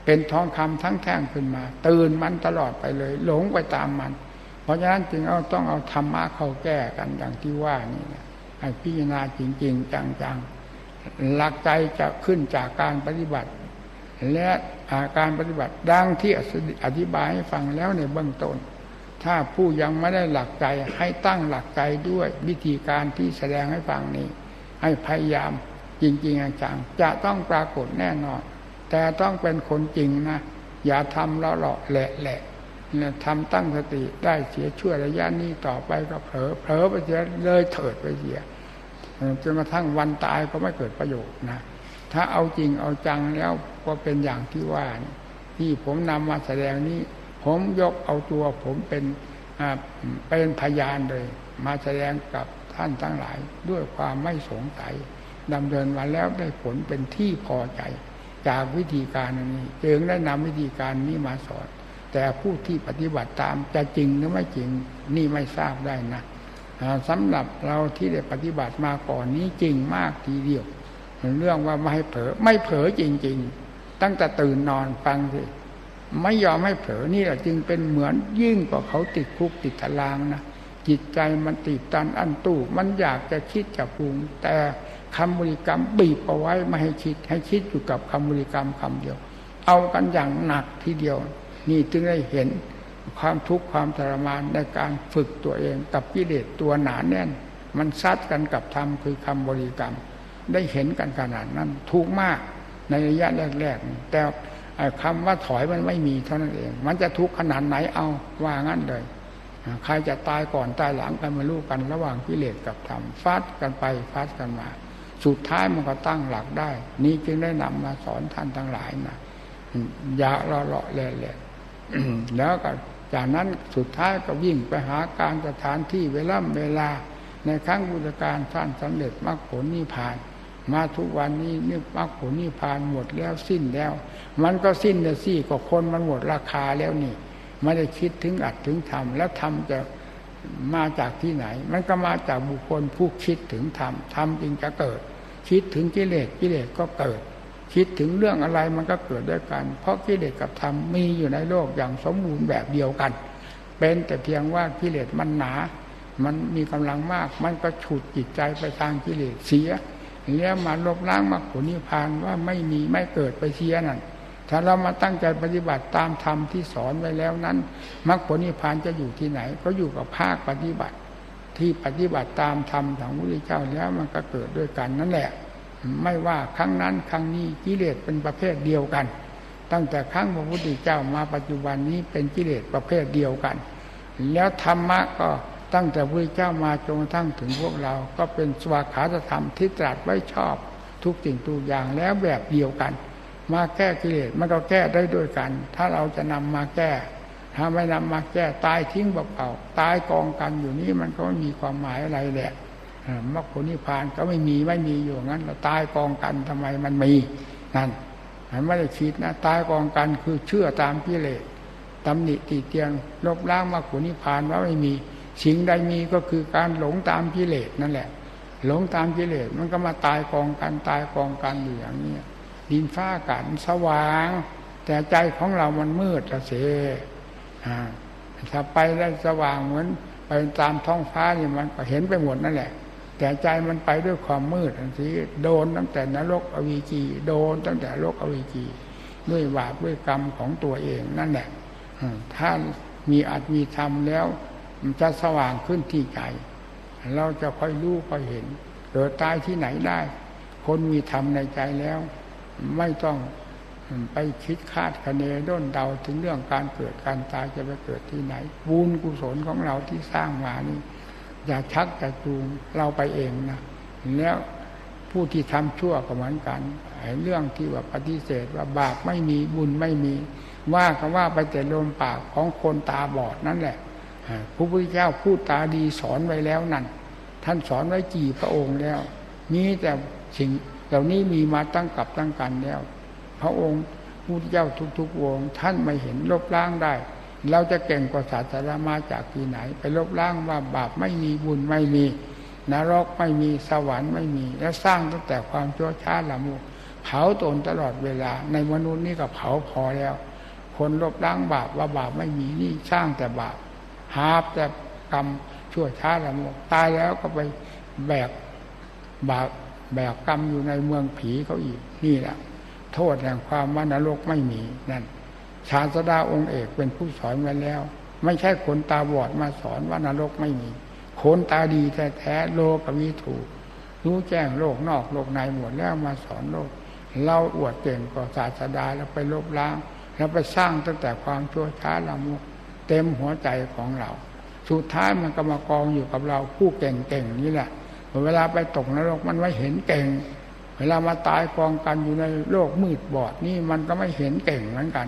เป็นทองคำทั้งแท่งขึ้นมา ตื่นมันตลอดไปเลย หลงไปตามมัน เพราะฉะนั้นจึงเอาต้องเอาธรรมะเข้าแก้กันอย่างที่ว่านี่นะ ให้พิจารณาจริง ๆ จังๆ หลักใจจะขึ้นจากการปฏิบัติ และอาการปฏิบัติดังที่อธิบายให้ฟังแล้วในเบื้องต้น ถ้าผู้ยังไม่ได้หลักใจให้ตั้งหลักใจด้วยวิธีการที่แสดงให้ฟังนี้ ให้พยายามจริงๆจังจะต้องปรากฏแน่นอน แต่ต้องเป็นคนจริงนะ อย่าทำแล้วหลอกแหละแหละ ทำตั้งสติได้เสียช่วยระยะนี้ต่อไปก็เผลอเผลอไปเสียเลยเถิดไปเสียจนกระทั่งวันตายก็ไม่เกิดประโยชน์นะถ้าเอาจริงเอาจังแล้วก็เป็นอย่างที่ว่าที่ผมนำมาแสดงนี้ ผมยกเอาตัวผมเป็นเป็นพยานเลย มาแสดงกับท่านทั้งหลาย ด้วยความไม่สงสัยดำเนินมาแล้วได้ผลเป็นที่พอใจ จากวิธีการนี้จึงได้นำวิธีการนี้มาสอน แต่ผู้ที่ปฏิบัติตามจะจริงหรือไม่จริงนี่ไม่ทราบได้นะสำหรับเราที่ได้ปฏิบัติมาก่อนนี้จริงมากทีเดียว เรื่องว่าไม่เผลอไม่เผลอจริง ๆ ตั้งแต่ตื่นนอนฟังสิไม่ยอมให้เผลอนี่แหละจึงเป็นเหมือนยิ่งกว่าเขาติดคุกติดตารางนะจิตใจมันติดตันอันตู้มันอยากจะคิดจะปรุงแต่คำบริกรรมบีบเอาไว้ไม่ให้คิดให้คิดอยู่กับคำบริกรรมคำเดียว เอากันอย่างหนักทีเดียว นี่จึงได้เห็นความทุกข์ความทรมานในการฝึกตัวเองกับกิเลสตัวหนาแน่น มันซัดกันกับธรรมคือคำบริกรรม ได้เห็นกันขนาดนั้นทุกมากในระยะแรกๆแต่คำว่าถอยมันไม่มีเท่านั้นเอง มันจะทุกข์ขนาดไหนเอาว่างั้นเลยใครจะตายก่อนตายหลังกันมาลูกกันระหว่างกิเลสกับธรรมฟาดกันไปฟาดกันมา สุดท้ายมันก็ตั้งหลักได้ นี้จึงได้นำมาสอนท่านทั้งหลายนะอย่าเราเลาะเละเลย แล้วก็จากนั้นสุดท้ายก็วิ่งไปหาการสถานที่เวลาเวลา ในครั้งบุญการท่านสำเร็จมรรคผลนิพพาน มาทุกวันนี้นี่มรรคผลนิพพานหมดแล้วสิ้นแล้ว มันก็สิ้นแต่สี่ก็คนมันหมดราคาแล้วนี่ไม่ได้คิดถึงอัดถึงทำแล้วทำจะมาจากที่ไหน มันก็มาจากบุคคลผู้คิดถึงธรรมธรรมจึงจะเกิด คิดถึงกิเลสกิเลสก็เกิด คิดถึงเรื่องอะไรมันก็เกิดด้วยกัน เพราะกิเลสกับธรรมมีอยู่ในโลกอย่างสมบูรณ์แบบเดียวกัน เป็นแต่เพียงว่ากิเลสมันหนา มันมีกำลังมาก มันก็ฉุดจิตใจไปทางกิเลสเสียแล้วมาลบล้างมรรคผลนิพพานว่าไม่มีไม่เกิดไปเชียนั่นถ้าเรามาตั้งใจปฏิบัติตามธรรมที่สอนไว้แล้วนั้นมรรคผลนิพพานจะอยู่ที่ไหน ก็อยู่กับภาคปฏิบัติ ที่ปฏิบัติตามธรรมของพระพุทธเจ้าแล้วมันก็เกิดด้วยกันนั่นแหละ ไม่ว่าครั้งนั้นครั้งนี้กิเลสเป็นประเภทเดียวกัน ตั้งแต่ครั้งพระพุทธเจ้ามาปัจจุบันนี้เป็นกิเลสประเภทเดียวกัน แล้วธรรมะก็ตั้งแต่พระเจ้ามาจนกระทั่งถึงพวกเรา ก็เป็นสวากขาธรรมที่ตรัสไว้ชอบ ทุกสิ่งทุกอย่างแล้วแบบเดียวกัน มาแก้กิเลสมันก็แก้ได้ด้วยกัน ถ้าเราจะนำมาแก้ ถ้าไม่นำมาแก้ตายทิ้งเปล่าๆตายกองกันอยู่นี้มันก็ไม่มีความหมายอะไรแหละ มรรคผลนิพพานก็ไม่มีไม่มีอยู่งั้น เราตายกองกันทำไมมันมีนั่นมันไม่ได้คิดนะตายกองกันคือเชื่อตามกิเลสตำหนิตีเตียงลบล้างมรรคผลนิพพานว่าไม่มี สิ่งใดมีก็คือการหลงตามกิเลสนั่นแหละ หลงตามกิเลสมันก็มาตายกองกันตายกองกันอยู่อย่างนี้ดินฟ้ากันสว่าง แต่ใจของเรามันมืดละเสียถ้าไปได้วสว่างเหมือนไปตามท้องฟ้านี่มันก็เห็นไปหมดนั่นแหละ แต่ใจมันไปด้วยความมืดทันทีโดนตั้งแต่นรกอวีจีโดนตั้งแต่โลกอวีจีด้วยบาปด้วยกรรมของตัวเองนั่นแหละถ้ามีอาจมีธรรมแล้ว มันจะสว่างขึ้นที่ใจ เราจะค่อยรู้ค่อยเห็นเกิดตายที่ไหนได้ คนมีธรรมในใจแล้ว ไม่ต้องไปคิดคาดคะเนด้นเดาถึงเรื่องการเกิดการตายจะไปเกิดที่ไหน บุญกุศลของเราที่สร้างมานี่ อย่าชักจะจูงเราไปเองนะแล้วผู้ที่ทำชั่วก็เหมือนกันเรื่องที่ว่าปฏิเสธว่าบาปไม่มีบุญไม่มี ว่ากันว่าไปแต่ลมปากของคนตาบอดนั่นแหละพระพุทธเจ้าพูดตาดีสอนไว้แล้วนั่น ท่านสอนไว้กี่พระองค์แล้วมีแต่สิ่งเหล่านี้มีมาตั้งกับตั้งกันแล้ว พระองค์พุทธเจ้าทุกๆวงท่านไม่เห็นลบล้างได้ เราจะเก่งกว่าศาสนามาจากที่ไหน ไปลบล้างว่าบาปไม่มีบุญไม่มีนรกไม่มีสวรรค์ไม่มี แล้วสร้างตั้งแต่ความชั่วช้าละมุเผาตนตลอดเวลา ในมนุษย์นี่ก็เผาพอแล้ว คนลบล้างบาปว่าบาปไม่มีนี่สร้างแต่บาปหาแต่กรรมชั่วช้าละมุตายแล้วก็ไปแบกบาปแบกกรรมอยู่ในเมืองผีเขาอีกนี่แหละโทษแห่งความว่านรกไม่มีนั่น ชาสดาองค์เอกเป็นผู้สอนไว้แล้ว ไม่ใช่คนตาบอดมาสอนว่านรกไม่มีคนตาดีแท้ๆโลกวิถูกรู้แจ้งโลกนอกโลกในหมดแล้วมาสอนโลก เราอวดเก่งกว่าศาสดาแล้วไปลบล้าง แล้วไปสร้างตั้งแต่ความชั่วช้าละมุกเต็มหัวใจของเรา สุดท้ายมันก็มากองอยู่กับเราผู้เก่งๆนี่แหละเวลาไปตกนรกมันไม่เห็นเก่ง เวลามาตายกองกันอยู่ในโลกมืดบอดนี่มันก็ไม่เห็นเก่งเหมือนกัน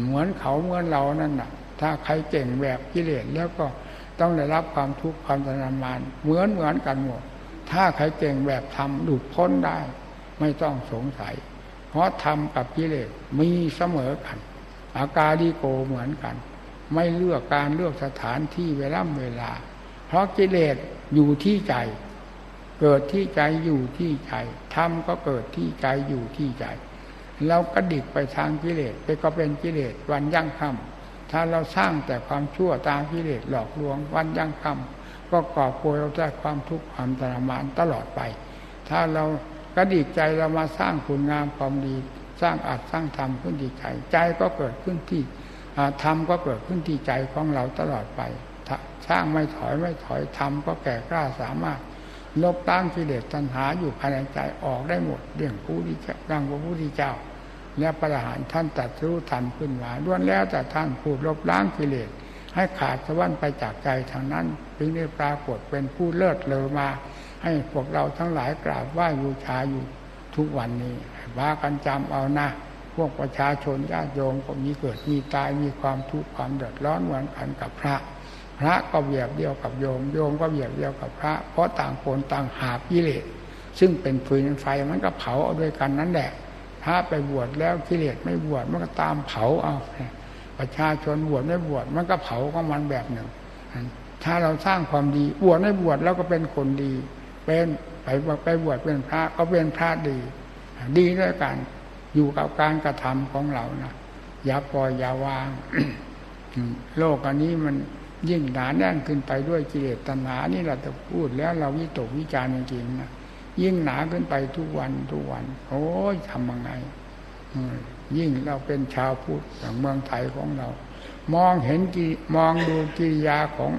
เหมือนเขาเหมือนเรานั่นน่ะ ถ้าใครเก่งแบบกิเลสแล้วก็ต้องได้รับความทุกข์ความทรมาน เหมือนเหมือนกันหมด ถ้าใครเก่งแบบทำหลุดพ้นได้ ไม่ต้องสงสัย เพราะทำกับกิเลสมีเสมอกัน อาการดีโกเหมือนกัน ไม่เลือกการเลือกสถานที่เวลาเวลา เพราะกิเลสอยู่ที่ใจ เกิดที่ใจอยู่ที่ใจธรรมก็เกิดที่ใจอยู่ที่ใจ เรากระดิกไปทางกิเลสไปก็เป็นกิเลสวันยั่งคำถ้าเราสร้างแต่ความชั่วตามกิเลสหลอกลวงวันยั่งคำก็ก่อโวยเราได้ความทุกข์ความทรมานตลอดไป ถ้าเรากระดิกใจเรามาสร้างคุณงามความดี สร้างอัดสร้างธรรมขึ้นที่ใจใจก็เกิดขึ้นที่ธรรมก็เกิดขึ้นที่ใจของเราตลอดไป สร้างไม่ถอยไม่ถอยธรรมก็แก่กล้าสามารถลบล้างกิเลสตัณหาอยู่ภายในใจออกได้หมดเรื่องผู้ที่ดังพระพุทธเจ้า และประหารท่านตัดรู้ทันขึ้นมาด้วนแล้วแต่ท่านพูดลบล้างกิเลสให้ขาดสะวันไปจากใจทางนั้นจึงได้ปรากฏเป็นผู้เลิศเลอมา ให้พวกเราทั้งหลายกราบไหว้บูชาอยู่ทุกวันนี้ว่ากันจำเอานะพวกประชาชนญาติโยมก็มีเกิดมีตายมีความทุกข์ความเดือดร้อนเหมือนกันกับพระ พระก็เบียบเดียวกับโยม โยมก็เบียบเดียวกับพระ เพราะต่างคนต่างหากิเลสซึ่งเป็นฟืนไฟมันก็เผาเอาด้วยกันนั่นแหละ พระไปบวชแล้วกิเลสไม่บวชมันก็ตามเผาเอาประชาชนบวชไม่บวชมันก็เผาของมันแบบหนึ่ง ถ้าเราสร้างความดีบวชไม่บวชแล้วก็เป็นคนดี เป็นไปไปบวชเป็นพระก็เป็นพระดี ดีด้วยกันอยู่กับการกระทำของเรานะอย่าปล่อยอย่าวาง โลกอันนี้มันยิ่งหนาแน่นขึ้นไปด้วยกิเลสตัณหานี่เราจะพูดแล้วเราวิตกวิจารณ์จริงๆนะ ยิ่งหนาขึ้นไปทุกวันทุกวัน โอ้ยทำยังไงยิ่งเราเป็นชาวพุทธอย่างเมืองไทยของเรา มองเห็นกีมองดูกิริยาของ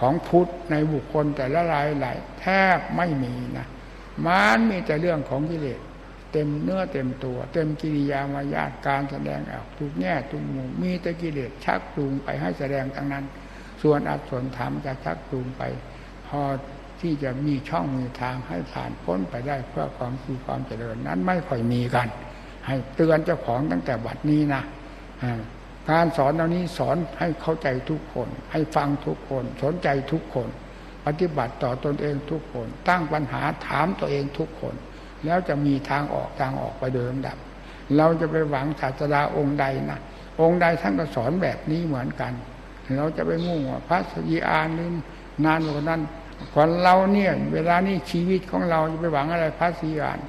ของพุทธในบุคคลแต่ละรายหลายแทบไม่มีนะมันมีแต่เรื่องของกิเลสเต็มเนื้อเต็มตัว เต็มกิริยามายาตการแสดงออกทุกแง่ทุกมุมมีแต่กิเลสชักจูงไปให้แสดงทั้งนั้น ส่วนอัศนธรรมจะชักจูงไป พอ ที่จะมีช่องมีทางให้ผ่านพ้นไปได้เพื่อความคือความเจริญนั้นไม่ค่อยมีกัน ให้เตือนเจ้าของตั้งแต่บัดนี้นะการสอนเหล่านี้สอนให้เข้าใจทุกคน ให้ฟังทุกคน สนใจทุกคน ปฏิบัติต่อตนเองทุกคน ตั้งปัญหาถามตัวเองทุกคน แล้วจะมีทางออกทางออกไปเดิมดับ เราจะไปหวังศาสดาองค์ใดนะองค์ใดท่านก็สอนแบบนี้เหมือนกัน เราจะไปมุ่งว่าพระสยีอานนี่นานกว่านั้น ก่อนเราเนี่ย เวลานี้ชีวิตของเราจะไปหวังอะไรพระสยีอาน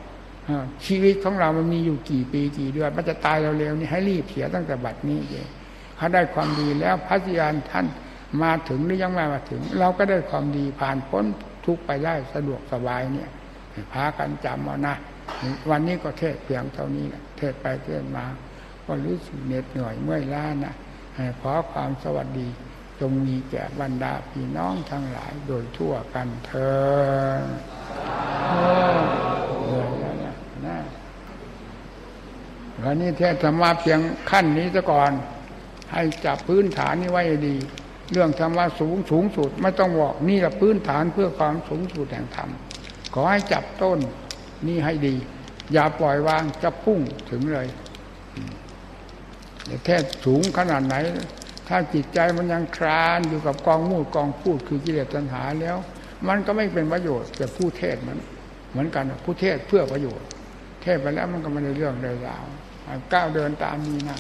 ชีวิตของเรามันมีอยู่กี่ปีกี่เดือนมันจะตายเราเร็วนี่ให้รีบเสียตั้งแต่บัดนี้เองเขาได้ความดีแล้วพระสยานท่านมาถึงหรือยังไม่มาถึง เราก็ได้ความดีผ่านพ้นทุกไปได้สะดวกสบายเนี่ยพากันจำเอานะวันนี้ก็เทศเพียงเท่านี้แหละเทศไปเทศมา ก็รู้สึกเหน็ดเหนื่อยเมื่อยล้านะขอความสวัสดี จงมีแก่บรรดาพี่น้องทั้งหลายโดยทั่วกันเธอเออเลยแล้วนะวันนี้เทศธรรมะเพียงขั้นนี้ซะก่อน ให้จับพื้นฐานนี้ไว้ดี เรื่องธรรมะสูงสูงสุด ไม่ต้องบอกนี่แหละพื้นฐานเพื่อความสูงสุดแห่งธรรมขอให้จับต้นนี้ให้ดี อย่าปล่อยวางจะพุ่งถึงเลยเทศสูงขนาดไหน ถ้าจิตใจมันยังคลานอยู่กับกองมูดกองพูดคือกิเลสตัณหาแล้ว มันก็ไม่เป็นประโยชน์แต่ผู้เทศมัน เหมือนกันผู้เทศเพื่อประโยชน์ เทศไปแล้วมันก็ไม่ได้เรื่องเลยราวก้าวเดินตามนี้นะ